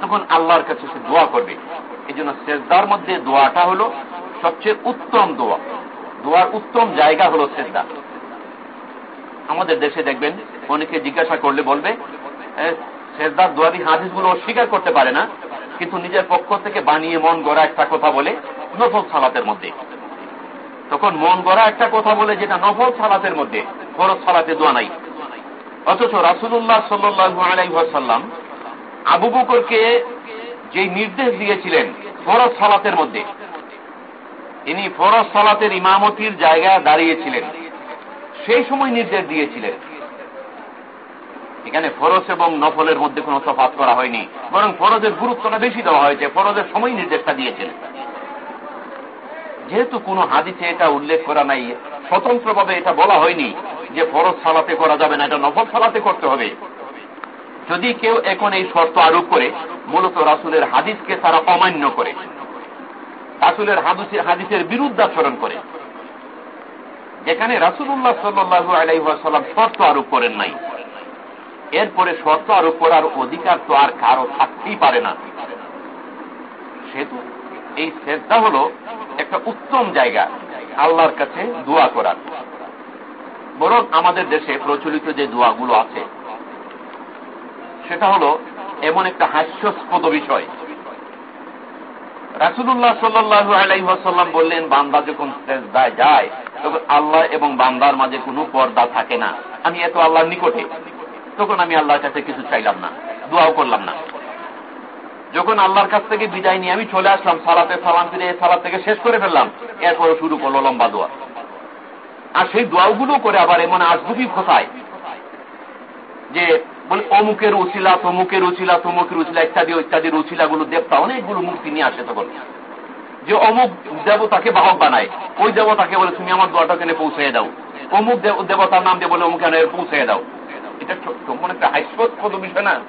তখন আল্লাহর কাছে সে দোয়া করবে। এই জন্য শেষদার মধ্যে দোয়াটা হল সবচেয়ে উত্তম দোয়া। দোয়ার উত্তম জায়গা হল সেজদা। আমাদের দেশে দেখবেন, অনেকে জিজ্ঞাসা করলে বলবে সেজদার দোয়ারি হাদিসগুলো অস্বীকার করতে পারে না, কিন্তু নিজের পক্ষ থেকে বানিয়ে মন গড়া একটা কথা বলে নফল সালাতের মধ্যে। তখন মন গড়া একটা কথা বলে যেটা নফল সালাতের মধ্যে, ফরজ সালাতে দোয়া নাই। অথচ রাসুল্লাহ সাল্লু আবু বকরকে যে নির্দেশ দিয়েছিলেন, ফরজ সালাতের মধ্যে তিনি ফরজ সালাতের ইমামতির জায়গায় দাঁড়িয়েছিলেন। সেই সময় নির্দেশ দিয়েছিলেন। এখানে ফরজ এবং নফলের মধ্যে কোনো তফাত করা হয়নি। বরং ফরজের গুরুত্বটা বেশি দেওয়া হয়েছে। ফরজের সময় নির্দেশটা দিয়েছিলেন। যেহেতু কোনো হাদিসে এটা উল্লেখ করা নাই, স্বতন্ত্রভাবে এটা বলা হয়নি যে ফরজ সালাতে করা যাবে না, এটা নফল সালাতে করতে হবে। যদি কেউ এখন এই শর্ত আরোপ করে, মূলত রাসুলের হাদিসকে তারা অমান্য করে। রাসুলের হাদিসের বিরুদ্ধাচরণ করে। যেখানে রাসুল্লাহ সাল্লু আলাইসাল্লাম শর্ত আরোপ করেন নাই। এরপরে শর্ত আরোপ করার অধিকার তো আর কারও থাকতেই পারে না। সেহেতু এই সেজদা হলো একটা উত্তম জায়গা, আল্লাহর কাছে দোয়া করার বরং আমাদের দেশে প্রচলিত যে দোয়াগুলো আছে, সেটা হলো এমন একটা হাস্যস্পদ বিষয়। রাসুল্লাহ সাল্লু আলাইসাল্লাম বললেন, বান্দা যখন সেজদায় যায়, তখন আল্লাহ এবং বান্দার মাঝে কোনো পর্দা থাকে না। আমি এত আল্লাহর নিকটে। তখন আমি আল্লাহর কাছে কিছু চাইলাম না, দোয়াও করলাম না। যখন আল্লাহর কাছ থেকে বিদায় নিয়ে আমি চলে আসলাম, সালাতে সালাম ফিরে সালাদ থেকে শেষ করে ফেললাম এরপরে শুরু করল লম্বা দোয়া। আর সেই দোয়াগুলো করে আবার এমন আজগুবি খোসায় যে বলে, অমুকের উচিলা, তমুকের উচিলা তমুকের উচিলা, ইত্যাদি ইত্যাদি গুলো দেবতা, অনেকগুলো মুক্তি নিয়ে আসে তখন। যে অমুক দেবতাকে বাহক বানায়, ওই দেবতাকে বলে, তুমি আমার দোয়াটা কেনে পৌঁছে দাও। অমুক দেবতার নাম দিয়ে বলে, অমুক পৌঁছে দাও। এটা কেমন একটা হাস্যস্পদ বিষয় না।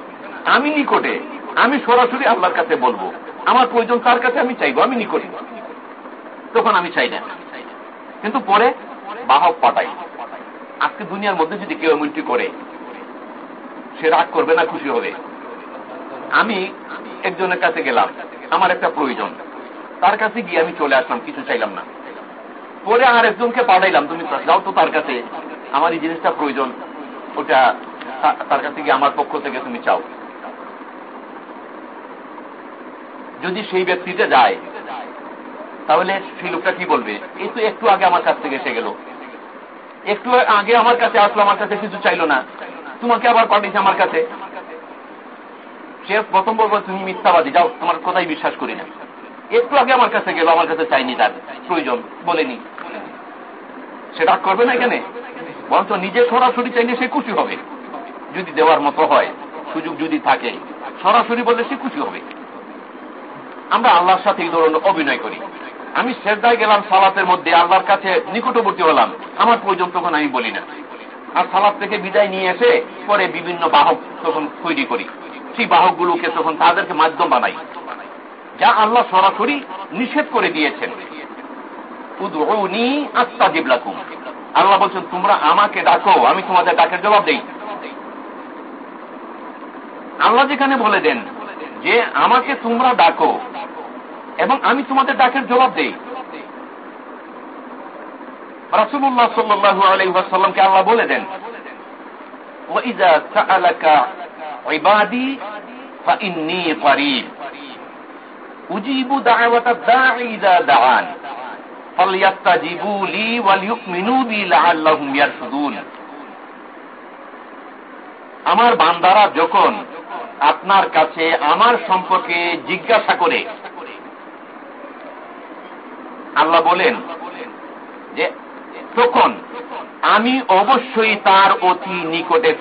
আমি নিকটে, আমি সরাসরি আল্লাহর কাছে বলব, আমার প্রয়োজন তার কাছে আমি চাইব? আমি নিকটে। তখন আমি চাই না। কিন্তু পরে বাহক পাঠাই। আজকে দুনিয়ার মধ্যে যদি কেউ এমনটি করে সে রাগ করবে না, খুশি হবে। আমি একজনের কাছে গেলাম। আমার একটা প্রয়োজন। তার কাছে গিয়ে আমি চলে আসলাম, কিছু চাইলাম না। পরে আর একজনকে পাঠাইলাম, তুমি যাও তো তার কাছে। আমার এই জিনিসটা প্রয়োজন। ওটা তার কাছে গিয়ে আমার পক্ষ থেকে তুমি চাও। যদি সেই ব্যক্তিটা যায়, তাহলে সেই লোকটা কি বলবে? এই তো একটু আগে আমার কাছ থেকে এসে গেল। একটু আগে আমার কাছে আসলো, আমার কাছে কিছু চাইলো না। তোমাকে আবার পাঠিয়েছে আমার কাছে। সে প্রথম বলব, তুমি মিথ্যাবাদী। যাও, তোমার কথাই বিশ্বাস করি না। একটু আগে আমার কাছে গেল, আমার কাছে চাইনি তার প্রয়োজন, বলেনি। সে রাগ করবে না এখানে? বরঞ্চ নিজে সরাসরি চাইলে সে খুশি হবে। যদি দেওয়ার মতো হয়, সুযোগ যদি থাকে, সরাসরি বললে সে খুশি হবে। আমরা আল্লাহর সাথে এই ধরনের অভিনয় করি। আমি শ্রদ্ধায় গেলাম সালাতের মধ্যে, আল্লাহর কাছে নিকটবর্তী হলাম। আমার প্রয়োজন তখন আমি বলি না। আর সালাদ থেকে বিদায় নিয়ে এসে পরে বিভিন্ন বাহক তখন তৈরি করি। সেই বাহকগুলোকে তখন তাদেরকে মাধ্যম বানাই। যা আল্লাহ সরাসরি নিষেধ করে দিয়েছেন। আল্লাহ বলছেন, তোমরা আমাকে ডাকো, আমি তোমাদের ডাকের জবাব দেই। আল্লাহ যেখানে বলে দেন যে, আমাকে তোমরা ডাকো এবং আমি তোমাদের ডাকের জবাব দেই। রাসুল্লাহ সাল্লু আলহিহাসাল্লামকে আল্লাহ বলে দেন আমার বান্দারা যখন আপনার কাছে আমার সম্পর্কে জিজ্ঞাসা করে, আল্লাহ বলেন যে তখন আমি অবশ্যই তার অতি নিকটে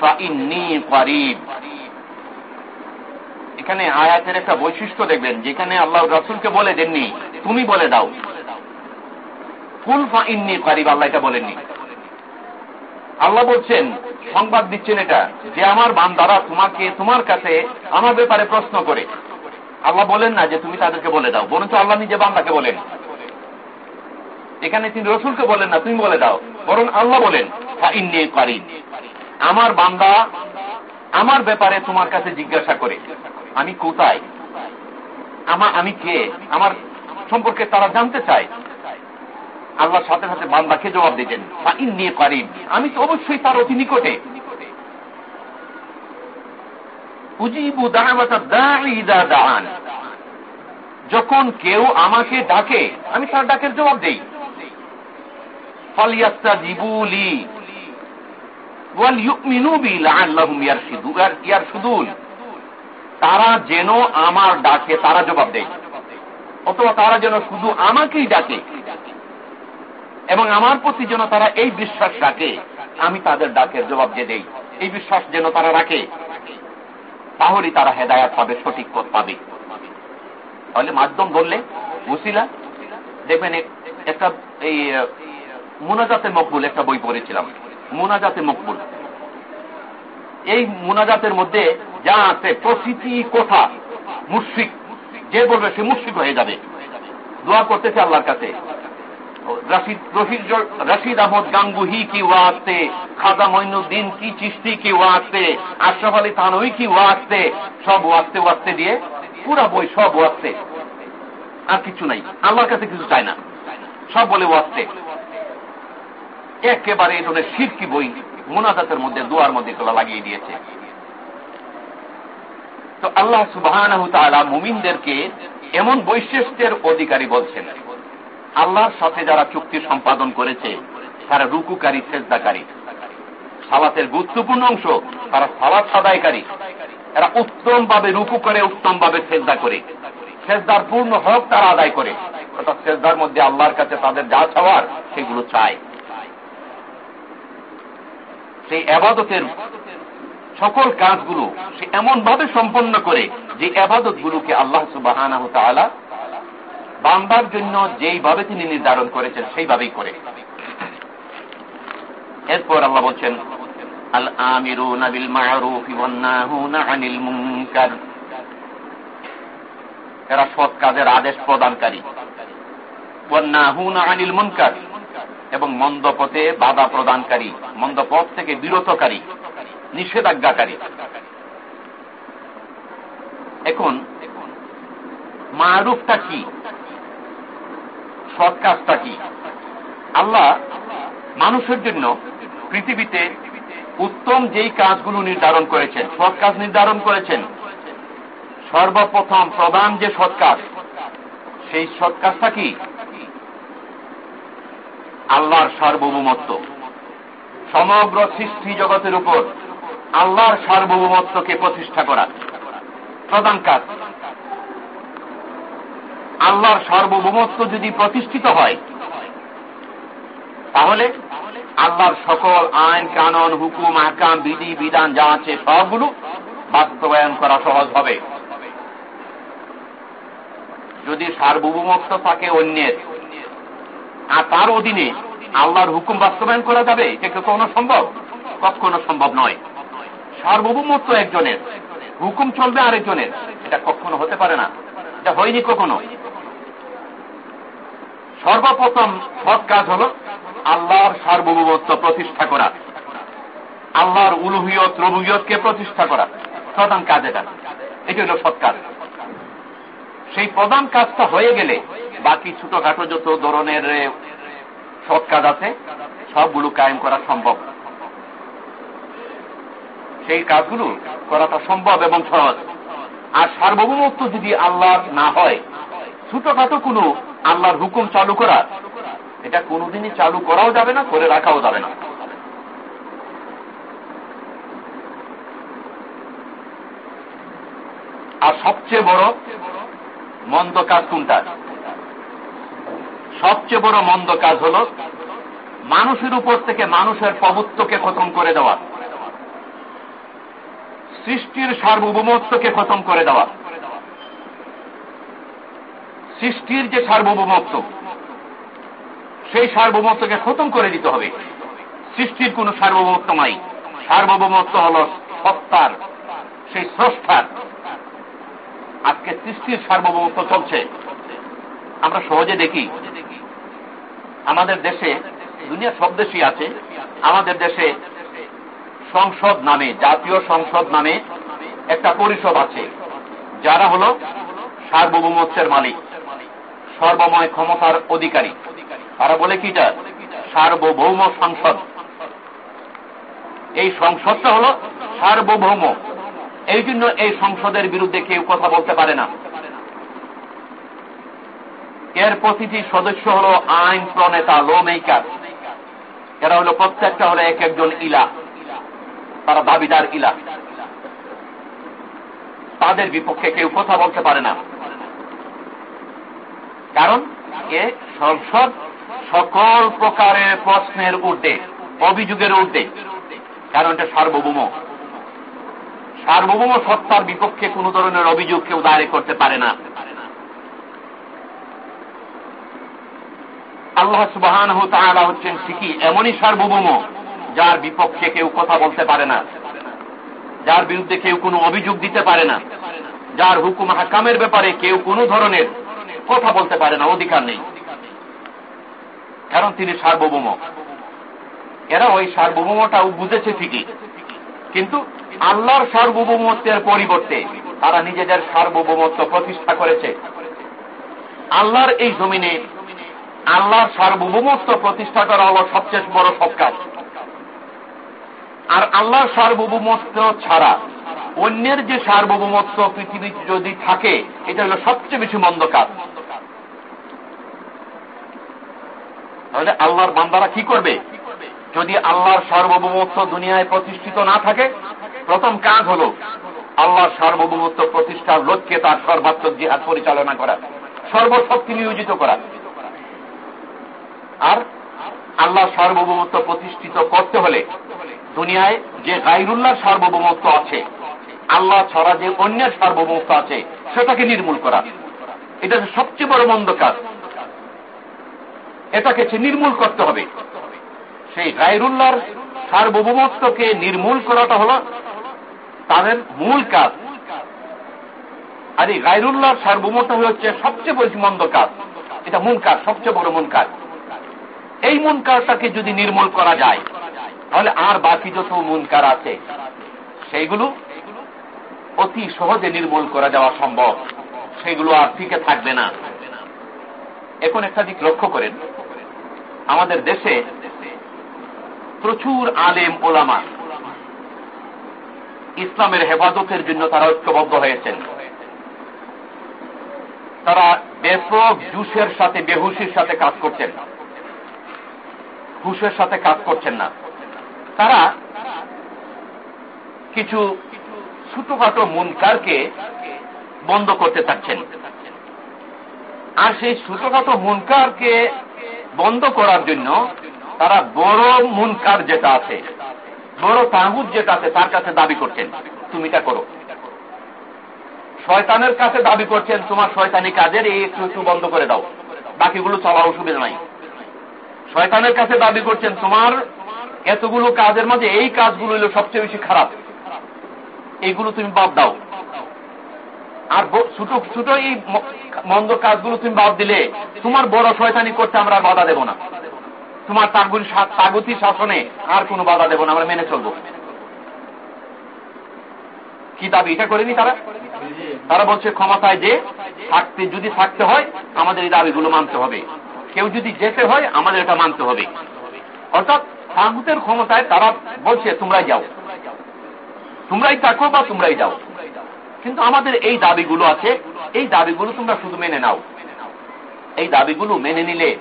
এখানে আয়াতের একটা বৈশিষ্ট্য দেখবেন, যেখানে আল্লাহ রসুলকে বলে দেননি, তুমি বলে দাও। ফুল ফা ইন্নি আল্লাহ এটা বলেননি। আল্লাহ বলছেন, সংবাদ দিচ্ছেন এটা, যে আমার বান্দারা তোমাকে, তোমার কাছে আমার ব্যাপারে প্রশ্ন করে। আল্লাহ বলেন না যে তুমি তাদেরকে বলে দাও, বরঞ্চ আল্লাহ নিজে বান্দাকে বলেন। এখানে তিনি রসুলকে বলেন না, তুমি বলে দাও। বরং আল্লাহ বলেন আমার বান্দা আমার ব্যাপারে তোমার কাছে জিজ্ঞাসা করে, আমি কোথায়? আমার আমি কে? আমার সম্পর্কে তারা জানতে চায়। আল্লাহর সাথে সাথে বান্দাকে জবাব দিতেন নিয়ে পারি আমি তো অবশ্যই তার অতি নিকটে। যখন কেউ আমাকে ডাকে, আমি তার ডাকের জবাব দেই। তারা যেন আমার ডাকে, তারা জবাব দেয়। অথবা তারা যেন শুধু আমাকেই ডাকে। এবং আমার প্রতি যেন তারা এই বিশ্বাস রাখে, আমি তাদের ডাকের জবাব দিয়ে দেই। এই বিশ্বাস যেন তারা রাখে, তাহলেই তারা হেদায়াত পাবে, সঠিক পথ পাবে। তাহলে মাধ্যম বললে বুসিলা দেখবেন একটা এই মুনাজাতে মকবুল, একটা বই পড়েছিলাম। মুনাজাতে মকবুল। এই মুনাজাতের মধ্যে যা আছে প্রকৃতি কথা মুর্শিক যে বলবে সে মুর্শিক হয়ে যাবে। দোয়া করতেছে আল্লাহর কাছে। রশিদ আহমদ গাঙ্গুহি কি ওয়াজতে খাজা মইনুদ্দিন কি চিস্তি কি ওয়াজতে আশরাফ আলী থানই কি ওয়াজতে সব ওয়াজতে ওয়াজতে দিয়ে পুরা বই সব ওয়াজতে আর কিছু নাই। আল্লাহর কাছে কিছু চায় না। সব বলে ওয়াস্তে। একেবারে এই ধরনের শিরকি বই মোনাজাতের মধ্যে, দোয়ার মধ্যে তোলা লাগিয়ে দিয়েছে। তো আল্লাহ সুবাহ মুমিনদেরকে এমন বৈশিষ্ট্যের অধিকারী বলছেন। আল্লাহর সাথে যারা চুক্তি সম্পাদন করেছে, তারা রুকুকারী, সেজদাকারী। সালাতের গুরুত্বপূর্ণ অংশ, তারা সালাত সাদায়কারী এরা উত্তম ভাবে রুকু করে উত্তম ভাবে সেজদা করে। সেজদার পূর্ণ হক তারা আদায় করে। অর্থাৎ সেজদার মধ্যে আল্লাহর কাছে তাদের যা চাওয়ার, সেগুলো চায়। সেই আবাদতের সকল কাজগুলো সে এমন ভাবে সম্পন্ন করে যে আবাদত গুলোকে আল্লাহ সুবাহ বান্দার জন্য যেইভাবে তিনি নির্ধারণ করেছেন, সেইভাবেই করে। এরপর আল্লাহ বলছেন আল আমিরুন বিল মারুফ আনিল মুনকার। এরা সৎ কাজের আদেশ প্রদানকারী। আনিল মুনকার। এবং মন্দ পথে বাধা প্রদানকারী, মন্দ পথ থেকে বিরতকারী, নিষেধাজ্ঞাকারী। এখন, মারুফটা কি? সৎ কাজটা কি? আল্লাহ মানুষের জন্য পৃথিবীতে উত্তম যেই কাজগুলো নির্ধারণ করেছেন, সৎ কাজ নির্ধারণ করেছেন, সর্বপ্রথম প্রধান যে সৎ কাজ, সেই সৎ কাজটা কি? আল্লাহর সার্বভৌমত্ব। সমগ্র সৃষ্টি জগতের উপর আল্লাহর সার্বভৌমত্বকে প্রতিষ্ঠা করা। প্রধান কাজ। আল্লাহর সার্বভৌমত্ব যদি প্রতিষ্ঠিত হয়, তাহলে আল্লাহর সকল আইন, কানন, হুকুম আকাম বিধি, বিধান যা আছে, সবগুলো বাস্তবায়ন করা সহজ হবে। যদি সার্বভৌমত্ব থাকে অন্যের আর তার অধীনে আল্লাহর হুকুম বাস্তবায়ন করা যাবে, এটা কখনো সম্ভব? কখনো সম্ভব নয়। সার্বভৌমত্ব একজনের, হুকুম চলবে আরেকজনের, এটা কখনো হতে পারে না। এটা হয়নি কখনো। সর্বপ্রথম সৎ কাজ হল আল্লাহর সার্বভৌমত্ব প্রতিষ্ঠা করা। আল্লাহর উলুহিয়ত রবুহিয়তকে প্রতিষ্ঠা করা। প্রধান কাজ এটা। এটি হল সৎ কাজ। সেই প্রধান কাজটা হয়ে গেলে বাকি ছোটখাটো যত ধরনের সৎ কাজ আছে, সবগুলো কায়েম করা সম্ভব। সেই কাজগুলো করাটা সম্ভব এবং সহজ। আর সার্বভৌমত্ব যদি আল্লাহর না হয়, ছোটখাটো কোনো আল্লাহর হুকুম চালু করা, এটা কোনোদিনই চালু করাও যাবে না, করে রাখাও যাবে না। আর সবচেয়ে বড় মন্দ কাজ কোনটা সবচেয়ে বড় মন্দ কাজ হল মানুষের উপর থেকে মানুষের প্রভুত্বকে খতম করে দেওয়া। সৃষ্টির সার্বভৌমত্বকে খতম করে দেওয়া। সৃষ্টির যে সার্বভৌমত্ব, সেই সার্বভৌমত্বকে খতম করে দিতে হবে। সৃষ্টির কোন সার্বভৌমত্ব নাই। সার্বভৌমত্ব হল সত্তার, সেই স্রষ্টার। আজকে সৃষ্টির সার্বভৌমত্ব চলছে। আমরা সহজে দেখি, আমাদের দেশে, দুনিয়া সব দেশই আছে, আমাদের দেশে সংসদ নামে, জাতীয় সংসদ নামে একটা পরিষদ আছে, যারা হল সার্বভৌমত্বের মালিক, সর্বময় ক্ষমতার অধিকারী। তারা বলে কিটা সার্বভৌম সংসদ। এই সংসদটা হল সার্বভৌম। এই জন্য এই সংসদের বিরুদ্ধে কেউ কথা বলতে পারে না। এর প্রতিটি সদস্য হল আইন প্রণেতা লো মেকার এরা হলো প্রত্যেকটা হলো এক একজন ইলা। তারা দাবিদার ইলা। তাদের বিপক্ষে কেউ কথা বলতে পারে না। কারণ এ সংসদ সকল প্রকারের প্রশ্নের ঊর্ধ্বে, অভিযোগের ঊর্ধ্বে। কারণ এটা সার্বভৌম। সার্বভৌম সত্তার বিপক্ষে কোন ধরনের অভিযোগ কেউ দাঁড়িয়ে করতে পারে না। আল্লাহ সুবাহান হচ্ছেন ঠিকই এমনই সার্বভৌম যার বিপক্ষে কেউ কথা বলতে পারে না, যার বিরুদ্ধে কেউ কোনো অভিযোগ দিতে পারে না, যার হুকুম হাকামের ব্যাপারে কেউ কোনো ধরনের কথা বলতে পারে না, অধিকার নেই। কারণ তিনি সার্বভৌম। এরা ওই সার্বভৌমটাও বুঝেছে ঠিকই। কিন্তু আল্লাহর সার্বভৌমত্বের পরিবর্তে তারা নিজেদের সার্বভৌমত্ব প্রতিষ্ঠা করেছে। আল্লাহর এই জমিনে আল্লাহর সার্বভৌমত্ব প্রতিষ্ঠা করা হল সবচেয়ে বড় সব কাজ। আর আল্লাহর সার্বভৌমত্ব ছাড়া অন্যের যে সার্বভৌমত্ব পৃথিবী যদি থাকে, এটা হলো সবচেয়ে বেশি মন্দ কাজ। তাহলে আল্লাহর বান্দারা কি করবে? যদি আল্লাহর সার্বভৌমত্ব দুনিয়ায় প্রতিষ্ঠিত না থাকে, প্রথম কাজ হল আল্লাহর সার্বভৌমত্ব প্রতিষ্ঠার লক্ষ্যে তার সর্বাত্মক জিহাদ পরিচালনা করা, সর্বশক্তি নিয়োজিত করা। আর আল্লাহ সার্বভৌমত্ব প্রতিষ্ঠিত করতে হলে দুনিয়ায় যে গাইরুল্লাহ সার্বভৌমত্ব আছে, আল্লাহ ছাড়া যে অন্যের সার্বভৌমত্ব আছে, সেটাকে নির্মূল করা। এটা সবচেয়ে বড় মন্দ কাজ। এটাকে নির্মূল করতে হবে। সেই গাইরুল্লাহর সার্বভৌমত্বকে নির্মূল করাটা হল তাদের মূল কাজ। আর এই গাইরুল্লাহর সার্বভৌমত্ব হচ্ছে সবচেয়ে বেশি মন্দ কাজ। এটা মূল কাজ, সবচেয়ে বড় মূল কাজ। এই মুনকারটাকে যদি নির্মূল করা যায়, তাহলে আর বাকি যত মুনকার আছে সেইগুলো অতি সহজে নির্মূল করা যাওয়া সম্ভব। সেগুলো আর টিকে থাকবে না। এখন একটা দিক লক্ষ্য করেন। আমাদের দেশে প্রচুর আলেম ওলামা। ইসলামের হেফাজতের জন্য তারা ঐক্যবদ্ধ হয়েছেন। তারা ব্যাপক জুসের সাথে, বেহুশির সাথে কাজ করছেন। হুশের সাথে কাজ করছেন না। তারা কিছু ছোটখাটো মুনকারকে বন্ধ করতে চাচ্ছেন। আর সেই ছোটখাটো মুনকারকে বন্ধ করার জন্য তারা বড় মুনকার যেটা আছে, বড় তাহুদ যেটা আছে, তার কাছে দাবি করছেন। তুমি তা করো। শয়তানের কাছে দাবি করছেন, তোমার শয়তানি কাজের এই একটু একটু বন্ধ করে দাও। বাকিগুলো চলা অসুবিধা নাই। শয়তানের কাছে দাবি করছেন, তোমার এতগুলো কাজের মাঝে এই কাজগুলো হলো সবচেয়ে বেশি খারাপ। এইগুলো তুমি বাদ দাও। আর ছোট ছোট এই মন্দ কাজগুলো তুমি বাদ দিলে, তোমার বড় শয়তানি করতে আমরা বাধা দেব না। তোমার তাগুন তাগুতি শাসনে আর কোনো বাধা দেব না, আমরা মেনে চলবো। কি দাবি, এটা করেনি তারা? তারা বলছে, ক্ষমতায় যে থাকতে, যদি থাকতে হয়, আমাদের এই দাবিগুলো মানতে হবে। কেউ যদি যেতে হয়, আমাদের এটা মানতে হবে। অর্থাৎ তাগুতের ক্ষমতায় তারা বলছে, তোমরাই যাও। তোমরাই থাকো বা তোমরাই যাও। কিন্তু আমাদের এই দাবিগুলো আছে। এই দাবিগুলো তোমরা শুধু মেনে নাও। এই দাবিগুলো মেনে নিলে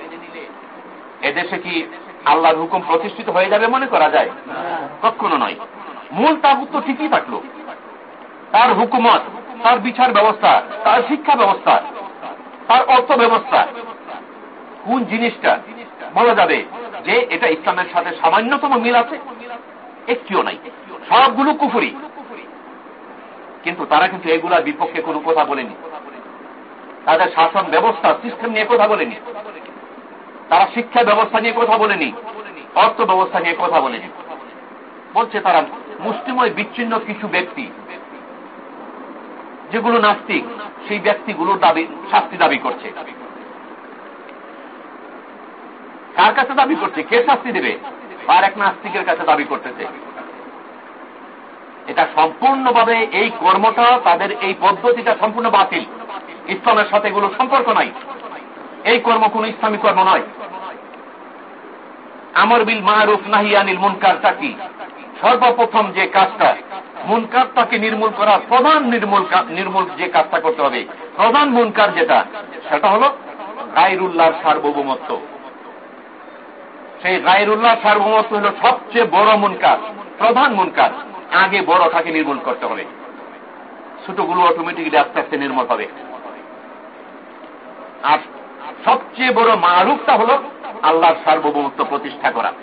এদেশে কি আল্লাহর হুকুম প্রতিষ্ঠিত হয়ে যাবে মনে করা যায়? কখনো নয়। মূল তাগুত তো ঠিকই থাকল। তার হুকুমত, তার বিচার ব্যবস্থা, তার শিক্ষা ব্যবস্থা, তার অর্থ ব্যবস্থা, কোন জিনিসটা বলা যাবে যে এটা ইসলামের সাথে সামান্যতম মিল আছে? একটিও নাই। সবগুলো কুফুরি। কিন্তু তারা কিন্তু এগুলার বিপক্ষে কোনো কথা বলেনি। তাদের শাসন ব্যবস্থা সিস্টেম নিয়ে কথা বলেনি। তারা শিক্ষা ব্যবস্থা নিয়ে কথা বলেনি, অর্থ ব্যবস্থা নিয়ে কথা বলেনি। বলছে তারা, মুষ্টিময় বিচ্ছিন্ন কিছু ব্যক্তি যেগুলো নাস্তিক, সেই ব্যক্তিগুলোর দাবি, শাস্তি দাবি করছে। কার কাছে দাবি করছে? কে শাস্তি দেবে? আর এক নাস্তিকের কাছে দাবি করতেছে। এটা সম্পূর্ণভাবে এই কর্মটা, তাদের এই পদ্ধতিটা সম্পূর্ণ বাতিল। ইসলামের সাথে এগুলো সম্পর্ক নাই। এই কর্ম কোন ইসলামী কর্ম নয়। আমর বিল মাহরুফ নাহিয়ানিল মুনকারটা কি? সর্বপ্রথম যে কাজটা মুনকারটাকে নির্মূল করার প্রধান নির্মূল নির্মূল যে কাজটা করতে হবে। প্রধান মুনকার যেটা, সেটা হল গাইরুল্লাহর সার্বভৌমত্ব। সেই গাইরুল্লাহ সার্বভৌমত্ব হল সবচেয়ে বড় মুনকার, প্রধান মুনকার। আগে বড়টাকে নির্মূল করতে হবে। ছোটগুলো অটোমেটিকলি আস্তে আস্তে নির্মূল হবে। আর সবচেয়ে বড় মারুফটা হল আল্লাহর সার্বভৌমত্ব প্রতিষ্ঠা করা।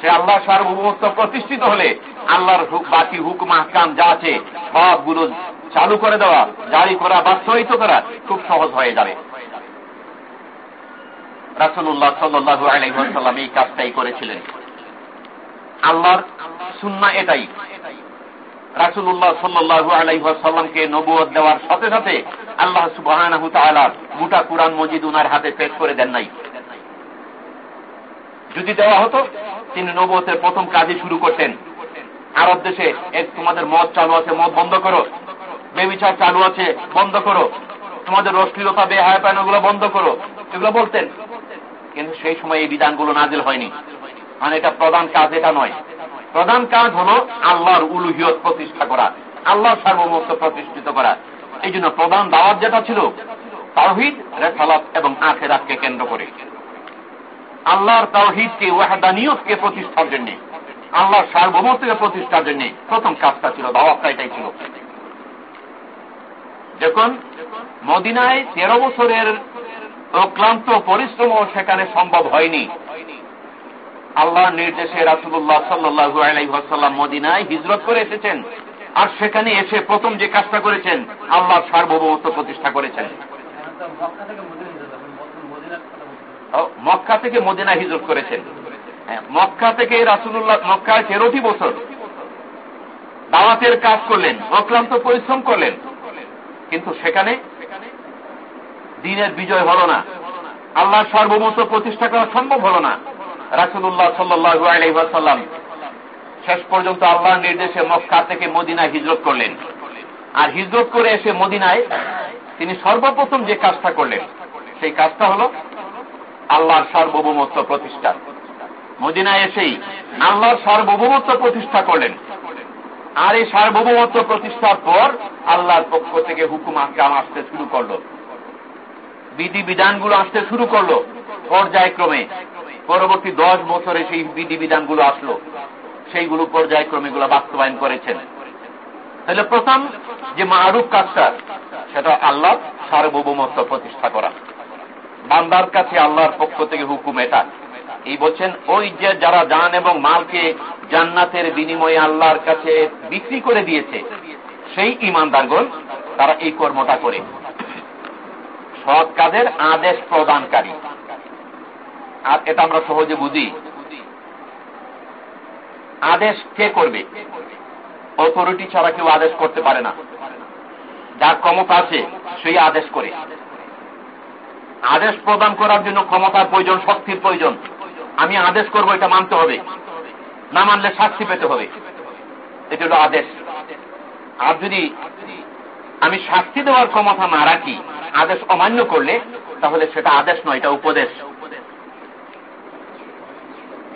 সে আল্লাহ সার্বভৌমত্ব প্রতিষ্ঠিত হলে আল্লাহর বাকি হুকুম আহকাম যা আছে সবগুলো চালু করে দেওয়া, জারি করা, বাস্তবায়িত করা খুব সহজ হয়ে যাবে। রাসুল্লাহ সাল্লু আলাইসাল্লাম এই কাজটাই করেছিলেন। আল্লাহর সুন্না এটাই। রাসুল্লাহ সাল্লু আলাইসাল্লামকে নবুয় দেওয়ার সাথে সাথে আল্লাহ সুবাহ গোটা কুরআন মজিদ উনার হাতে পেশ করে দেন নাই। যদি দেওয়া হতো, তিনি নবতের প্রথম কাজই শুরু করতেন। আরব দেশে এক তোমাদের মদ চালু আছে, মদ বন্ধ করো। বেবিচার চালু আছে, বন্ধ করো। তোমাদের অশ্লীলতা বেহায় পায়নাগুলো বন্ধ করো। এগুলো বলতেন। কিন্তু সেই সময় এই বিধানগুলো নাজিল হয়নি। মানে এটা প্রধান কাজ, এটা নয়। প্রধান কাজ হল আল্লাহর উলুহিয়ত প্রতিষ্ঠা করা, আল্লাহর সার্বভৌমত্ব প্রতিষ্ঠিত করা। এই জন্য প্রধান দাওয়াত যেটা ছিল, তাওহিদ, রেসালাত এবং আখেরাতকে কেন্দ্র করে। আল্লাহর তাওহিদকে, ওয়াহাদানিয়তকে প্রতিষ্ঠার জন্য, আল্লাহর সার্বভৌমত্বকে প্রতিষ্ঠার জন্য প্রথম কাজটা ছিল, দাওয়াতটা এটাই ছিল। যখন মদিনায় তেরো বছরের অক্লান্ত পরিশ্রম সেখানে সম্ভব হয়নি আল্লাহর নির্দেশে রাসুল্লাহ সাল্লু আলাইসাল্লাম মদিনায় হিজরত করে এসেছেন। আর সেখানে এসে প্রথম যে কাজটা করেছেন আল্লাহর সার্বভৌমত্ব প্রতিষ্ঠা করেছেন। মক্কা থেকে মদিনা হিজরত করেছেন। হ্যাঁ, মক্কা থেকে রাসুল্লাহ মক্কায় তেরোটি বছর দাওয়াতের কাজ করলেন অক্লান্ত পরিশ্রম করলেন। কিন্তু সেখানে দিনের বিজয় হল না। আল্লাহ সার্বভৌমত্ব প্রতিষ্ঠা করা সম্ভব হল না। রাসুল্লাহ সাল্লু আলাইসাল্লাম শেষ পর্যন্ত আল্লাহর নির্দেশে মক্কা থেকে মদিনায় হিজরত করলেন। আর হিজরত করে এসে মদিনায় তিনি সর্বপ্রথম যে কাজটা করলেন, সেই কাজটা হল আল্লাহর সার্বভৌমত্ব প্রতিষ্ঠা। মদিনায় এসেই আল্লাহর সার্বভৌমত্ব প্রতিষ্ঠা করলেন। আর এই সার্বভৌমত্ব প্রতিষ্ঠার পর আল্লাহর পক্ষ থেকে হুকুম আকাম আসতে শুরু করল। বিধি বিধানগুলো আসতে শুরু করল পর্যায়ক্রমে। পরবর্তী দশ বছরে সেই বিধি বিধানগুলো আসলো, সেইগুলো পর্যায়ক্রমে গুলো বাস্তবায়ন করেছেন। তাহলে প্রথম যে মারুফ কাজটা, সেটা আল্লাহ সার্বভৌমত্ব প্রতিষ্ঠা করা। বান্দার কাছে আল্লাহর পক্ষ থেকে হুকুম এটা। এই বলছেন, ওই যে যারা যান এবং মালকে জান্নাতের বিনিময়ে আল্লাহর কাছে বিক্রি করে দিয়েছে, সেই ইমানদারগণ তারা এই কর্মটা করে। সৎ কাজের আদেশ প্রদানকারী। আর এটা আমরা সহজে বুঝি। আদেশ কে করবে? অথরিটি ছাড়া কেউ আদেশ করতে পারে না। যার ক্ষমতা আছে, সেই আদেশ করে। আদেশ প্রদান করার জন্য ক্ষমতার প্রয়োজন, শক্তির প্রয়োজন। আমি আদেশ করব, এটা মানতে হবে। না মানলে শাস্তি পেতে হবে। এটা হল আদেশ। আর যদি আমি শাস্তি দেওয়ার ক্ষমতা না রাখি, আদেশ অমান্য করলে, তাহলে সেটা আদেশ নয়, এটা উপদেশ।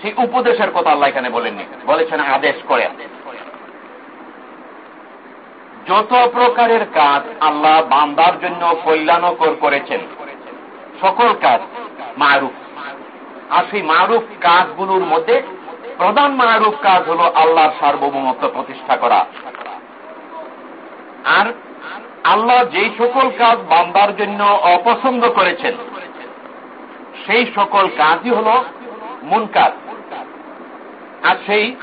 সেই উপদেশের কথা আল্লাহ এখানে বলেননি। বলেছেন আদেশ করে। যত প্রকারের কাজ আল্লাহ বান্দার জন্য কল্যাণকর করেছেন, সকল কাজ মারুফ। আর সেই মারুফ কাজগুলোর মধ্যে প্রধান মারুফ কাজ হল আল্লাহর সার্বভৌমত্ব প্রতিষ্ঠা করা। আর আল্লাহ যেই সকল কাজ বান্দার জন্য অপছন্দ করেছেন, সেই সকল কাজই হল মুনকার। আর সেই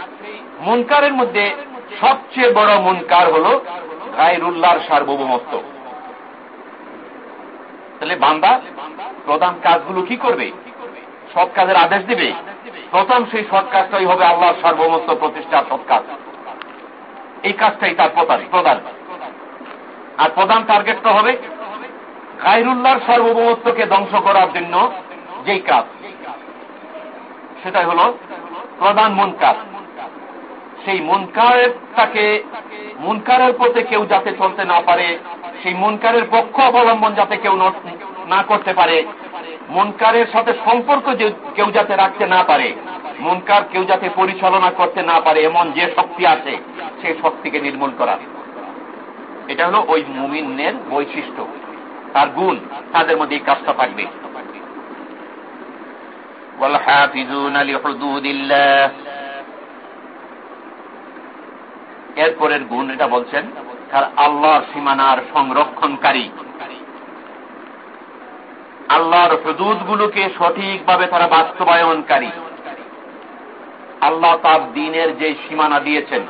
মুনকারের মধ্যে সবচেয়ে বড় মুনকার হল গায়রুল্লাহর সার্বভৌমত্ব। তাহলে বান্দা প্রধান কাজগুলো কি করবে? সৎ কাজের আদেশ দিবে? প্রথম সেই সৎ কাজটাই হবে আল্লাহর সার্বভৌমত্ব প্রতিষ্ঠার সৎ কাজ। এই কাজটাই তার প্রধান প্রধান। আর প্রধান টার্গেটটা হবে গাইরুল্লাহর সার্বভৌমত্বকে ধ্বংস করার জন্য যেই কাজ। সেটাই হল প্রধান মুনকার। সেই মুনকারটাকে মুনকারের পথে কেউ যাতে চলতে না পারে, সেই মুনকারের পক্ষ অবলম্বন যাতে কেউ না করতে পারে। মুনকারের সাথে সম্পর্ক কেউ যাতে রাখতে না পারে, মুনকার কেউ যাতে পরিচালনা করতে না পারে, এমন যে শক্তি আছে, সেই শক্তিকে নির্মূল করা। এটা হলো ওই মুমিনের বৈশিষ্ট্য। তার গুণ, তাদের মধ্যে এই কাজটা থাকবে। এরপরের গুণ এটা বলছেন, তার আল্লাহর সীমানার সংরক্ষণকারী। আল্লাহর হদুদ গুলোকে সঠিকভাবে তারা বাস্তবায়নকারী। আল্লাহ তার দিনের যে সীমানা দিয়েছেন,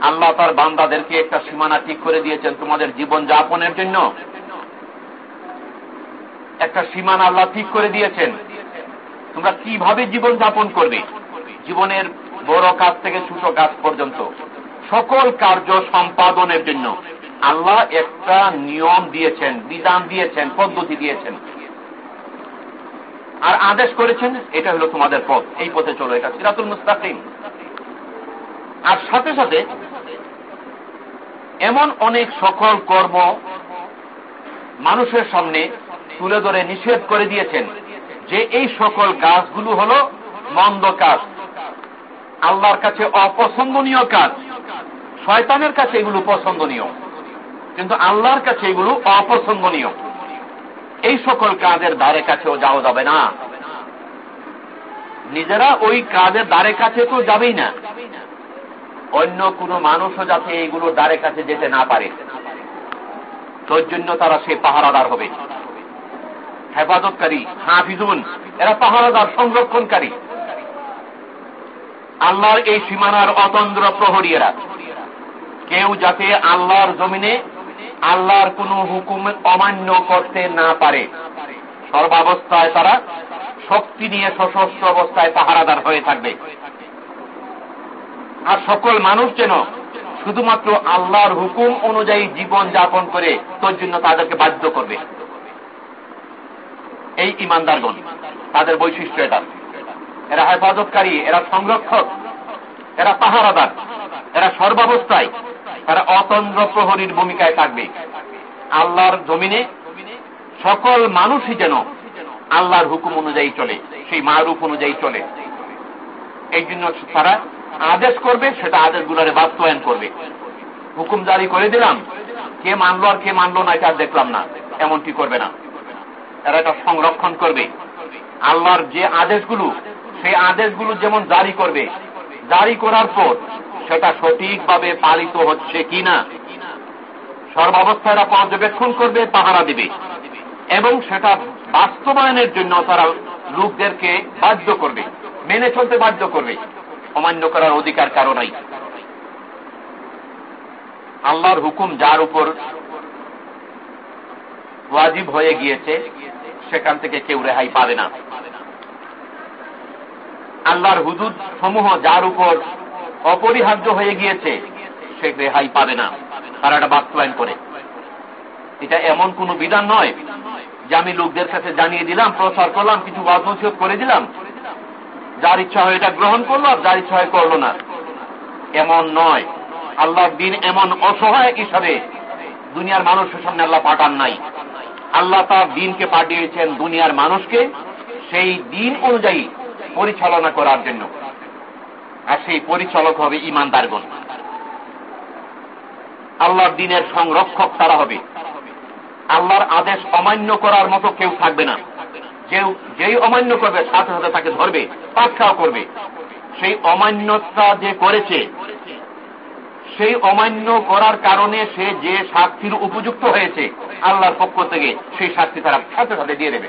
আল্লাহ তার বান্দাদেরকে একটা সীমানা ঠিক করে দিয়েছেন তোমাদের জীবন যাপনের জন্য। একটা সীমানা আল্লাহ ঠিক করে দিয়েছেন। তোমরা কীভাবে জীবন যাপন করবে? জীবনের বড় কাজ থেকে ছোট কাজ পর্যন্ত। সকল কার্য সম্পাদনের জন্য আল্লাহ একটা নিয়ম দিয়েছেন, বিধান দিয়েছেন, পদ্ধতি দিয়েছেন। আর আদেশ করেছেন, এটা হলো তোমাদের পথ। এই পথে চলো, এটা সিরাতুল মুস্তাকিম। আর সাথে সাথে এমন অনেক সকল কর্ম মানুষের সামনে তুলে ধরে নিষেধ করে দিয়েছেন। যে এই সকল কাজগুলো হল মন্দ কাজ। আল্লাহর কাছে অপছন্দনীয় কাজ। শয়তানের কাছে এগুলো পছন্দনীয়। কিন্তু আল্লাহর কাছে এগুলো অপছন্দনীয়। এই সকল কাজের দ্বারে কাছেও যাওয়া যাবে না। নিজেরা ওই কাজের দ্বারে কাছে তো যাবেই না। অন্য কোনো মানুষও যাতে এইগুলোর দ্বারে কাছে যেতে না পারে। তোর জন্য তারা সে পাহারাদার হবে। হেফাজতকারী, হাফিজুন, এরা পাহারাদার, সংরক্ষণকারী। আল্লাহর এই সীমানার অতন্দ্র প্রহরী কেউ যাতে আল্লাহর জমিনে আল্লাহর কোন হুকুম অমান্য করতে না পারে, সর্বাবস্থায় তারা শক্তি নিয়ে সশস্ত্র অবস্থায় পাহারাদার হয়ে থাকবে। আর সকল মানুষ যেন শুধুমাত্র আল্লাহর হুকুম অনুযায়ী জীবন যাপন করে, তোর জন্য তাদেরকে বাধ্য করবে। এই ইমানদারগণ তাদের বৈশিষ্ট্য এটা। এরা হেফাজতকারী, এরা সংরক্ষক, এরা পাহারাদার, এরা সর্বাবস্থায়, তারা অতন্দ্র প্রহরীর ভূমিকায় থাকবে। আল্লাহর জমিনে সকল মানুষই যেন আল্লাহর হুকুম অনুযায়ী চলে, সেই মারুফ অনুযায়ী চলে। এই জন্য তারা আদেশ করবে, সেটা আদেশগুলোরে বাস্তবায়ন করবে। হুকুম জারি করে দিলাম, কে মানলো আর কে মানলো না এটা দেখলাম না, এমনটি করবে না। এরা এটা সংরক্ষণ করবে। আল্লাহর যে আদেশগুলো, সেই আদেশগুলো যেমন জারি করবে, জারি করার পর সেটা সঠিকভাবে পালিত হচ্ছে কিনা, সর্বাবস্থায় পর্যবেক্ষণ করবে, পাহারা দিবে। এবং সেটা বাস্তবায়নের জন্য তারা লোকদেরকে বাধ্য করবে, মেনে চলতে বাধ্য করবে। অমান্য করার অধিকার কারও আল্লাহর হুকুম যার উপর ওয়াজিব হয়ে গিয়েছে, সেখান থেকে কেউ রেহাই পাবে না। আল্লাহর হুদুদ সমূহ যার উপর অপরিহার্য হয়ে গিয়েছে, সে রেহাই পাবে না। তারা এটা বাস্তবায়ন করে। এটা এমন কোন বিধান নয় যে আমি লোকদের কাছে জানিয়ে দিলাম, প্রচার করলাম, কিছু ওয়াজ করে দিলাম। যার ইচ্ছা হয় এটা গ্রহণ করল, আর যার ইচ্ছা হয় করল না। এমন নয়। আল্লাহর দিন এমন অসহায় হিসাবে দুনিয়ার মানুষের সামনে আল্লাহ পাঠান নাই। আল্লাহ তার দিনকে পাঠিয়েছেন দুনিয়ার মানুষকে, সেই দিন অনুযায়ী পরিচালনা করার জন্য। আর সেই পরিচালক হবে ইমানদারগণ আল্লাহর দিনের সংরক্ষক তারা হবে। আল্লাহর আদেশ অমান্য করার মতো কেউ থাকবে না। কেউ যেই অমান্য করবে, সাথে সাথে তাকে ধরবে, পাকড়াও করবে। সেই অমান্যতা যে করেছে সেই অমান্য করার কারণে সে যে শাস্তির উপযুক্ত হয়েছে, আল্লাহর পক্ষ থেকে সেই শাস্তি তারা সাথে সাথে দিয়ে দেবে।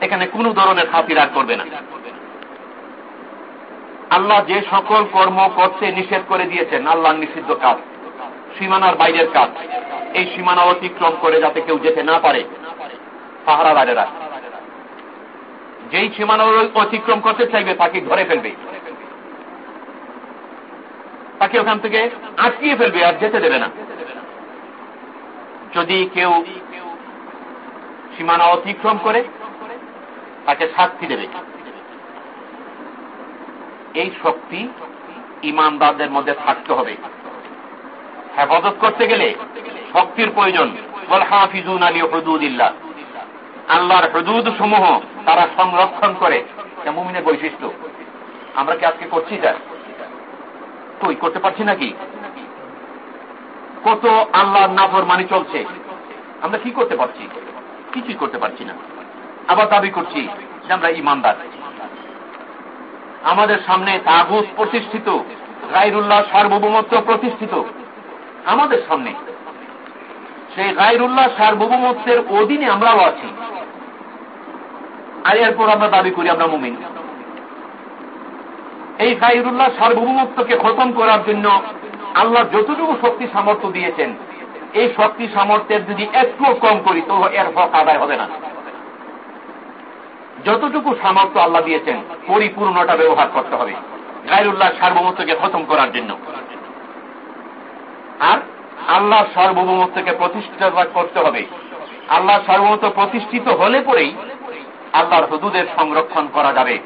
এখানে কোন ধরনের আর করবে না। আল্লাহ যে সকল কর্ম করতে নিষেধ করে দিয়েছেন আল্লাহ নিষিদ্ধ কাজ, সীমানার বাইরের কাজ, এই সীমানা অতিক্রম করে যাতে কেউ যেতে না পারে, পাহারাদারেরা। যেই সীমানা অতিক্রম করতে চাইবে, তাকে ধরে ফেলবে। তাকে ওখান থেকে আটকিয়ে ফেলবে আর যেতে দেবে না। যদি কেউ সীমানা অতিক্রম করে, তাকে শাস্তি দেবে। এই শক্তি ইমানদারদের মধ্যে থাকতে হবে। হেফাজত করতে গেলে শক্তির প্রয়োজন। হাফিজুন আলী হদুদিল্লাহ। আল্লাহর হদুদ সমূহ তারা সংরক্ষণ করে। মুমিনের বৈশিষ্ট্য। আমরা কি আজকে করছি স্যার তুই করতে পারছি নাকি? কত আল্লাহর নাফর মানি চলছে। আমরা কি করতে পারছি? কিছুই করতে পারছি না। আবার দাবি করছি যে আমরা ইমানদার আমাদের সামনে তাগুস প্রতিষ্ঠিত গাইরুল্লাহ সার্বভৌমত্ব প্রতিষ্ঠিত। আমাদের সামনে। সেই গাইরুল্লাহ সার্বভৌমত্বের অধীনে আমরাও আছি। আর এরপর আমরা দাবি করি, আমরা মুমিন। এই গাইরুল্লাহ সার্বভৌমত্বকে খতম করার জন্য আল্লাহ যতটুকু শক্তি সামর্থ্য দিয়েছেন, এই শক্তি সামর্থ্যের যদি একটু কম করি তো এর হক আদায় হবে না। যতটুকু সামর্থ্য আল্লাহ দিয়েছেন, পরিপূর্ণটা ব্যবহার করতে হবে গাইরুল্লাহ সার্বভৌমত্বকে খতম করার জন্য। আর আল্লাহ সার্বভৌমত্বকে প্রতিষ্ঠিত করতে হবে। আল্লাহ সার্বভৌমত্ব প্রতিষ্ঠিত হলে পরেই আল্লাহর হদুদের সংরক্ষণ করা যাবে।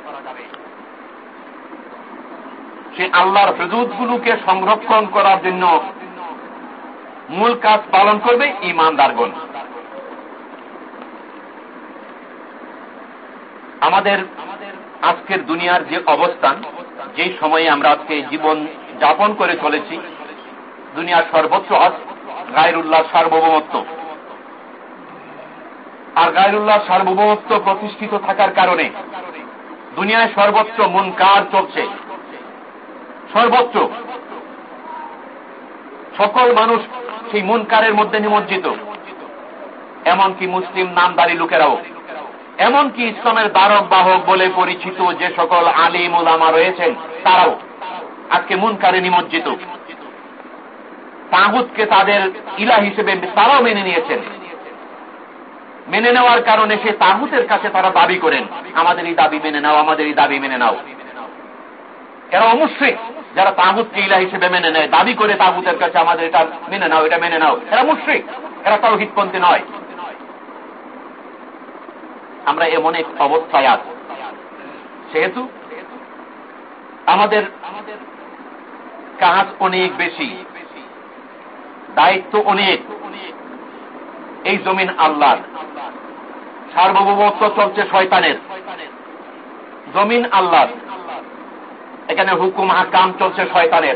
সে আল্লাহর হদুদগুলোকে সংরক্ষণ করার জন্য মূল কাজ পালন করবে ইমানদারগণ। আমাদের আজকের দুনিয়ার যে অবস্থান যে সময়ে আমরা আজকে জীবন যাপন করে চলেছি, দুনিয়ার সর্বোচ্চ হজ গায়রুল্লাহ সার্বভৌমত্ব। আর গায়রুল্লাহ সার্বভৌমত্ব প্রতিষ্ঠিত থাকার কারণে দুনিয়ায় সর্বোচ্চ মন কার চলছে। সর্বোচ্চ। সকল মানুষ সেই মুনকারের মধ্যে নিমজ্জিত। এমনকি মুসলিম নামদারি লোকেরাও। এমনকি ইসলামের দ্বারক বাহক বলে পরিচিত যে সকল আলিম ওলামা রয়েছেন, তারাও আজকে মুনকারে নিমজ্জিত। তাহুদকে তাদের ইলা হিসেবে তারাও মেনে নিয়েছেন। মেনে নেওয়ার কারণে সে তাহুতের কাছে তারা দাবি করেন আমাদের এই দাবি মেনে নাও আমাদের এই দাবি মেনে নাও। এরা অমুশ্রিক যারা তাহুতকে ইলা হিসেবে মেনে নেয়, দাবি করে তাহুতের কাছে আমাদের এটা মেনে নাও, এটা মেনে নাও। এরা মুশ্রিক, এরা তাও হিতপন্থী নয়। আমরা এমন এক অবস্থায় আছি। সেহেতু আমাদের কাজ অনেক বেশি, দায়িত্ব অনেক। এই জমিন আল্লাহর। সার্বভৌমত্ব চলছে শয়তানের। জমিন আল্লাহর। এখানে হুকুম হাকাম চলছে শয়তানের।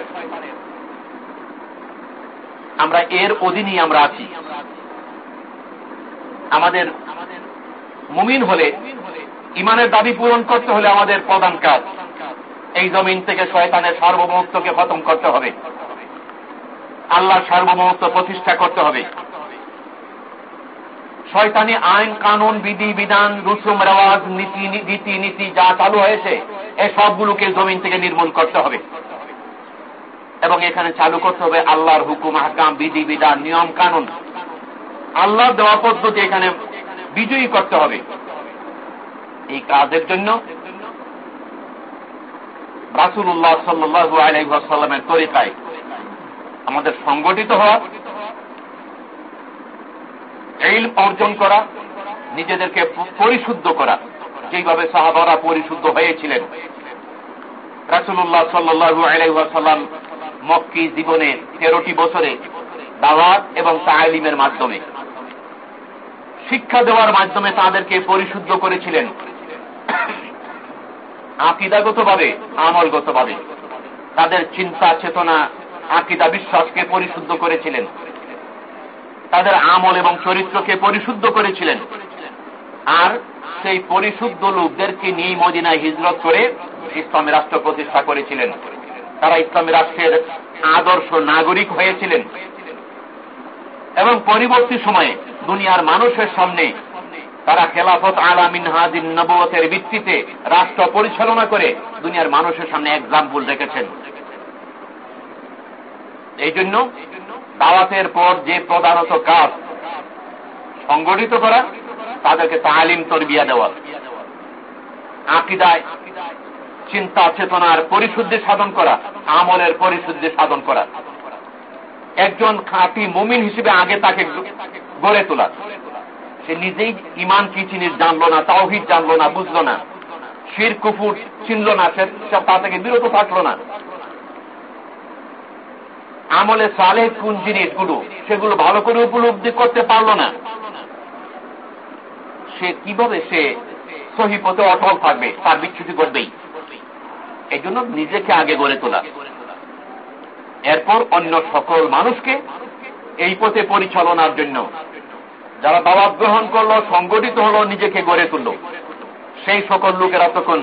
আমরা এর অধীনই আমরা আছি। আমাদের মুমিন হলে ইমানের দাবি পূরণ করতে হলে আমাদের প্রধান কাজ। এই জমিন থেকে শয়তানের সার্বভৌমত্বকে খতম করতে হবে। আল্লাহর সার্বভৌমত্ব প্রতিষ্ঠা করতে হবে। শয়তানি আইন, কানুন, বিধি, বিধান, রুসুম, রেওয়াজ, নীতি রীতি নীতি যা চালু হয়েছে, এই সবগুলোকে জমিন থেকে নির্মূল করতে হবে। এবং এখানে চালু করতে হবে আল্লাহর হুকুম হাকাম বিধি, বিধান, নিয়ম, কানুন। আল্লাহর দেওয়া পদ্ধতি এখানে বিজয়ী করতে হবে। এই কাজের জন্য রাসুল্লাহ সাল্লু আলাইসাল্লামের তরিকায় আমাদের সংগঠিত হওয়া এই অর্জন করা, নিজেদেরকে পরিশুদ্ধ করা, যেইভাবে সাহাবারা পরিশুদ্ধ হয়েছিলেন। রাসুল্লাহ সাল্লু আলাইসাল্লাম মক্কি জীবনে তেরোটি বছরে দাওয়াত এবং তালিমের মাধ্যমে, শিক্ষা দেওয়ার মাধ্যমে তাদেরকে পরিশুদ্ধ করেছিলেন। আকিদাগত ভাবে আমলগত ভাবে তাদের চিন্তা চেতনা আকিদা বিশ্বাসকে পরিশুদ্ধ করেছিলেন। তাদের আমল এবং চরিত্রকে পরিশুদ্ধ করেছিলেন। আর সেই পরিশুদ্ধ লোকদেরকে নিয়ে মদিনায় হিজরত করে ইসলামী রাষ্ট্র প্রতিষ্ঠা করেছিলেন। তারা ইসলামী রাষ্ট্রের আদর্শ নাগরিক হয়েছিলেন। এবং পরবর্তী সময়ে দুনিয়ার মানুষের সামনে তারা খেলাফত আলামিন হাজিন নবতের ভিত্তিতে রাষ্ট্র পরিচালনা করে দুনিয়ার মানুষের সামনে এক্সাম্পল রেখেছেন। এই জন্য দাওয়াতের পর যে প্রধানত কাজ সংগঠিত করা, তাদেরকে তালিম তরবিয়া দেওয়া। আকিদায় চিন্তা চেতনার পরিশুদ্ধি সাধন করা, আমলের পরিশুদ্ধি সাধন করা। একজন খাঁটি মুমিন হিসেবে আগে তাকে গড়ে তোলা। সে নিজেই ইমান কি জিনিস জানলো না, তাওহিদ জানলো না, বুঝলো না। শির, কুফুর চিনল না, সে তা থেকে বিরত থাকল না। আমলে সালে কোন জিনিসগুলো সেগুলো ভালো করে উপলব্ধি করতে পারল না। সে কীভাবে সে সহি পথে অটল থাকবে, তার বিচ্ছুতি করবেই এই জন্য নিজেকে আগে গড়ে তোলা। এরপর অন্য সকল মানুষকে এই পথে পরিচালনার জন্য যারা দাওয়াত গ্রহণ করল, সংগঠিত হলো, নিজেকে গড়ে তুলল। সেই সকল লোকেরা তখন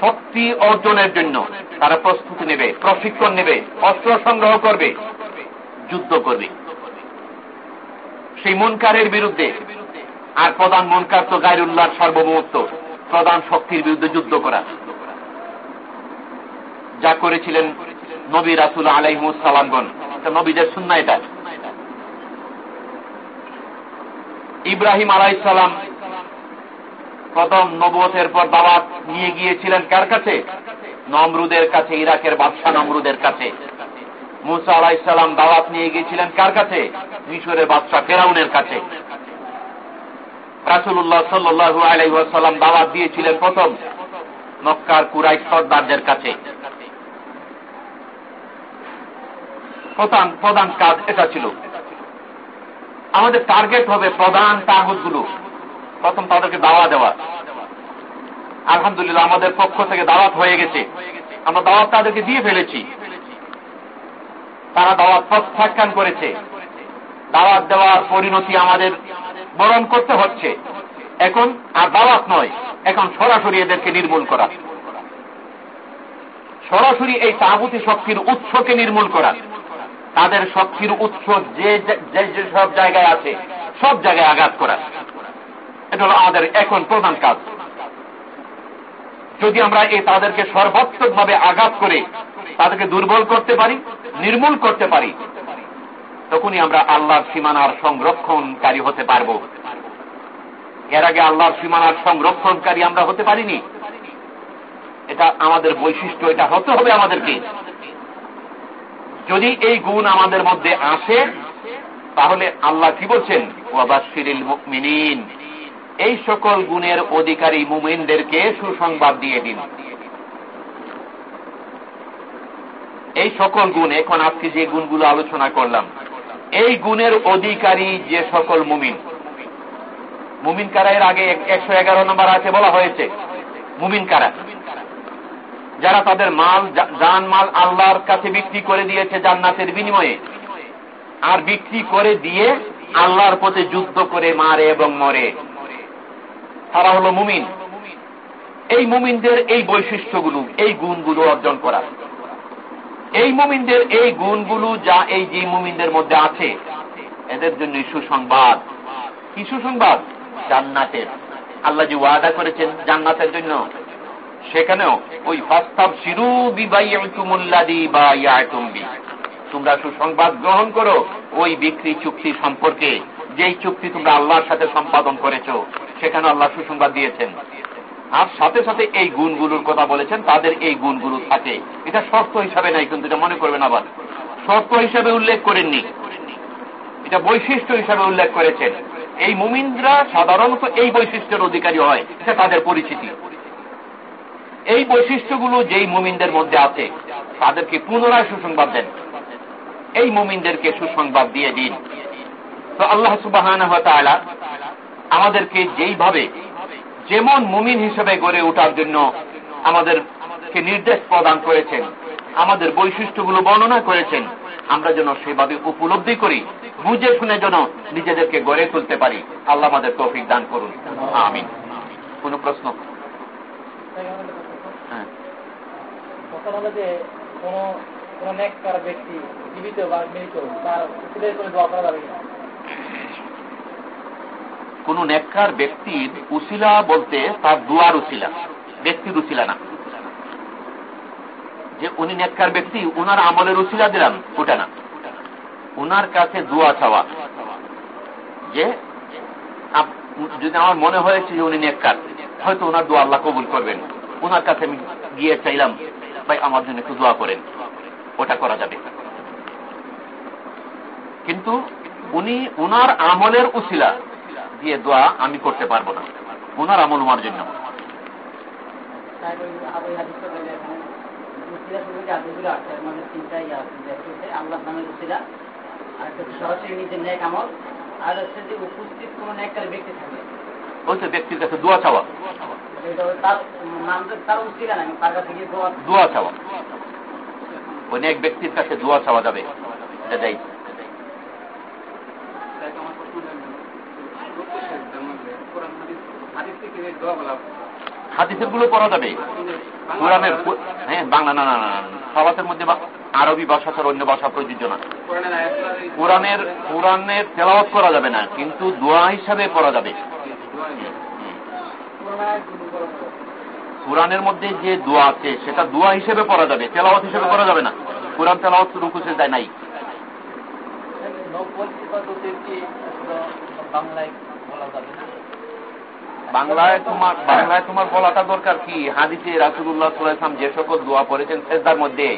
শক্তি অর্জনের জন্য তারা প্রস্তুতি নেবে, প্রশিক্ষণ নেবে, অস্ত্র সংগ্রহ করবে, যুদ্ধ করবে। সেই মনকারের বিরুদ্ধে, আর প্রধান মনকার তো গাইরুল্লাহর সার্বভৌমত্ব, প্রধান শক্তির বিরুদ্ধে যুদ্ধ করা। যা করেছিলেন নবী রাসুল আলাইমুসালামগণ নবীদের সুন্না এটা। ইব্রাহিম আলাইসালাম প্রথম নবতের পর দাওয়াত নিয়ে গিয়েছিলেন কার কাছে? নমরুদের কাছে, ইরাকের বাদশাহ নমরুদের কাছে। মুসা আলাইসালাম দাওয়াত নিয়ে গিয়েছিলেন কার কাছে? মিশরের বাদশাহ ফেরাউনের কাছে। রাসুল্লাহ সাল্লু আলাইসাল্লাম দাওয়াত দিয়েছিলেন প্রথম মক্কার কুরাই সর্দারদের কাছে। প্রধান প্রধান কাজ এটা ছিল। আমাদের টার্গেট হবে প্রধান তাগুতগুলো প্রথম তাদেরকে দাওয়া দেওয়া। আলহামদুলিল্লাহ, আমাদের পক্ষ থেকে দাওয়াত হয়ে গেছে। আমরা দাওয়াত তাদেরকে দিয়ে ফেলেছি। তারা দাওয়াত প্রত্যাখ্যান করেছে। দাওয়াত দেওয়ার পরিণতি আমাদের বরণ করতে হচ্ছে। এখন আর দাওয়াত নয়, এখন সরাসরি এদেরকে নির্মূল করা। সরাসরি এই তাগুতি শক্তির উৎসকে নির্মূল করা। তাদের শক্তির উৎস যে সব জায়গায় আছে, সব জায়গায় আঘাত করা। এটা হল আমাদের এখন প্রধান কাজ। যদি আমরা এই তাদেরকে সর্বাত্মক ভাবে আঘাত করে তাদেরকে দুর্বল করতে পারি, নির্মূল করতে পারি, তখনই আমরা আল্লাহর সীমানার সংরক্ষণকারী হতে পারব। এর আগে আল্লাহর সীমানার সংরক্ষণকারী আমরা হতে পারিনি। এটা আমাদের বৈশিষ্ট্য, এটা হতে হবে আমাদেরকে। যদি এই গুণ আমাদের মধ্যে আসে, তাহলে আল্লাহ কি বলছেন? ওয়াবাসিরিল মুকমিনিন এই সকল গুণের অধিকারী মুমিনদেরকে সুসংবাদ দিয়ে দিন। এই সকল গুণ, এখন আজকে যে গুণগুলো আলোচনা করলাম, এই গুণের অধিকারী যে সকল মুমিন। মুমিন কারা? এর আগে একশো এগারো নম্বর আছে বলা হয়েছে। মুমিন কারা? যারা তাদের মাল জান মাল আল্লাহর কাছে বিক্রি করে দিয়েছে জান্নাতের বিনিময়ে, আর বিক্রি করে দিয়ে আল্লাহর পথে যুদ্ধ করে মারে এবং মরে। তারা হলো মুমিন। এই মুমিনদের এই বৈশিষ্ট্যগুলো, এই গুণগুলো অর্জন করা। এই মুমিনদের এই গুণগুলো যা এই যে মুমিনদের মধ্যে আছে, এদের জন্য সুসংবাদ। কি সুসংবাদ? জান্নাতের। আল্লাহ যে ওয়াদা করেছেন জান্নাতের জন্য, সেখানেও ওই ফাস্তাব শিরু বিবাইয়াদি বা। ইয়াতুম্বি তোমরা সুসংবাদ গ্রহণ করো, ওই বিক্রি চুক্তি সম্পর্কে যেই চুক্তি তোমরা আল্লাহর সাথে সম্পাদন করেছ, সেখানে আল্লাহ সুসংবাদ দিয়েছেন। আর সাথে সাথে এই গুণগুলোর কথা বলেছেন, তাদের এই গুণগুলো থাকে। এটা শর্ত হিসাবে নাই, কিন্তু এটা মনে করবেন আবার। শর্ত হিসাবে উল্লেখ করেননি। এটা বৈশিষ্ট্য হিসাবে উল্লেখ করেছেন। এই মুমিনরা সাধারণত এই বৈশিষ্ট্যের অধিকারী হয়, এটা তাদের পরিচিতি। এই বৈশিষ্ট্যগুলো যেই মুমিনদের মধ্যে আছে, তাদেরকে পুনরায় সুসংবাদ দেন। এই মুমিনদেরকে সুসংবাদ দিয়ে দিন। তো আল্লাহ সুবাহ আমাদেরকে যেইভাবে যেমন মুমিন হিসেবে গড়ে ওঠার জন্য আমাদেরকে নির্দেশ প্রদান করেছেন, আমাদের বৈশিষ্ট্যগুলো বর্ণনা করেছেন, আমরা যেন সেভাবে উপলব্ধি করি, বুঝে শুনে যেন নিজেদেরকে গড়ে তুলতে পারি, আল্লাহ আমাদের তৌফিক দান করুন। আমিন। কোন প্রশ্ন? হ্যাঁ। কোন ব্যক্তি জীবিত বা মৃত, তার কোন নেককার ব্যক্তির উসিলা বলতে তার দুয়ার উসিলা, ব্যক্তির উসিলা না। যে উনি নেককার ব্যক্তি, উনার আমলের উসিলা দিলাম, ওটা না। উনার কাছে দোয়া চাওয়া। যে যদি আমার মনে হয়েছে যে উনি নেককার, হয়তো ওনার দোয়া আল্লাহ কবুল করবেন। ওনার কাছে আমি গিয়ে চাইলাম, ভাই, আমার জন্য একটু দোয়া করেন। ওটা করা যাবে। কিন্তু উনি উনার আমলের উসিলা দিয়ে দোয়া আমি করতে পারব না। ওনার আমল উমার জন্য। ব্যক্তির কাছে দোয়া চাওয়া। দোয়া চাওয়া। অনেক ব্যক্তির কাছে দোয়া চাওয়া যাবে। এটাই হাদিসেরগুলো পড়া যাবে। কোরআনের হ্যাঁ বাংলা না না না মধ্যে আরবি ভাষা ছাড়া অন্য ভাষা প্রযোজ্য না। কোরআনের কোরআনের তেলাওয়াত করা যাবে না কিন্তু দোয়া হিসাবে পড়া যাবে। কোরআনের মধ্যে যে দোয়া আছে সেটা দোয়া হিসেবে পড়া যাবে তেলাওয়াত হিসেবে করা যাবে না। কোরআন তেলাওয়াত রুকুসে যায় নাই। বাংলায় তোমার, বাংলায় তোমার বলাটা দরকার কি? রাসুল্লাহ সাল্লাম যে সকল দোয়া পড়েছেন সেদার মধ্যে,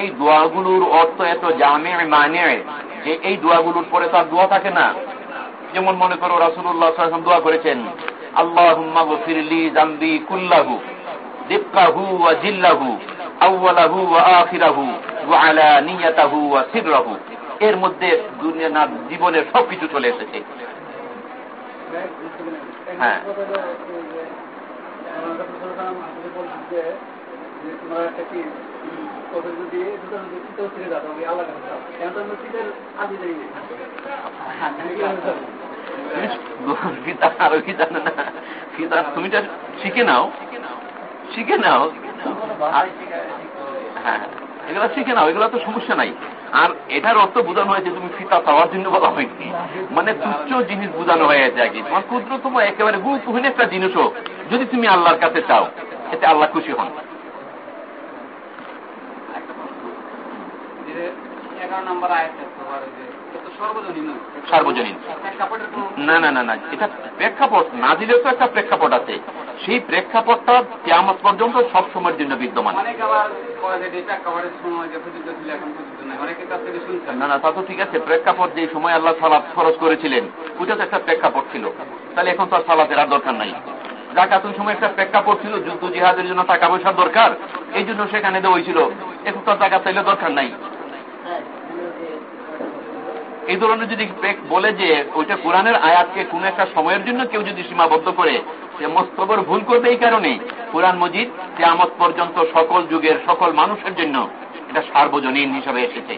এই দোয়াগুলোর অর্থ এত জামে মানে যে এই দোয়াগুলোর পরে তার দোয়া থাকে না। যেমন মনে করো রাসুল্লাহ সাল্লাম দোয়া করেছেন আল্লাহ ফিরলি জাম্বি কুল্লাহু ওয়া জিল্লাহু ওয়া আখিরাহু ওয়ালা নিয়াতাহু ওয়া সিররাহু এর মধ্যে দুনিয়া জীবনের সবকিছু চলে এসেছে। হ্যাঁ। তুমি শিখে নাও শিখে নাও হ্যাঁ এগুলো শিখে নাও, এগুলো তো সমস্যা নাই। আর এটার অর্থ বোঝানো হয়েছে তুমি ফিতা পাওয়ার জন্য বলা হয়নি। মানে তুচ্ছ জিনিস বোঝানো হয়েছে আর কি তোমার ক্ষুদ্রতম একেবারে গুরুত্বহীন একটা জিনিসও, যদি তুমি আল্লাহর কাছে চাও, এতে আল্লাহ খুশি হন। এগারো নম্বর আয়াত সর্বজনীন। না না না না এটা প্রেক্ষাপট। তো একটা প্রেক্ষাপট আছে। সেই প্রেক্ষাপটটা পর্যন্ত জন্য বিদ্যমান। ছিল না না তা তো ঠিক আছে। প্রেক্ষাপট যে সময় আল্লাহ সালাদ খরচ করেছিলেন ওইটা তো একটা প্রেক্ষাপট ছিল। তাহলে এখন তো আর সালাতের আর দরকার নাই। জাকাতুল সময় একটা প্রেক্ষাপট ছিল যুদ্ধ জিহাদের জন্য টাকা পয়সার দরকার। এই জন্য সেখানে দেওয়া হয়েছিল। এখন তো টাকা চাইলে দরকার নাই। এই ধরনের যদি বলে যে ওইটা কোরআনের আয়াতকে কোন একটা সময়ের জন্য কেউ যদি সীমাবদ্ধ করে, সে মস্তবর ভুল করবে এই কারণে কোরআন মজিদ কেয়ামত পর্যন্ত সকল যুগের সকল মানুষের জন্য এটা সার্বজনীন হিসাবে এসেছে।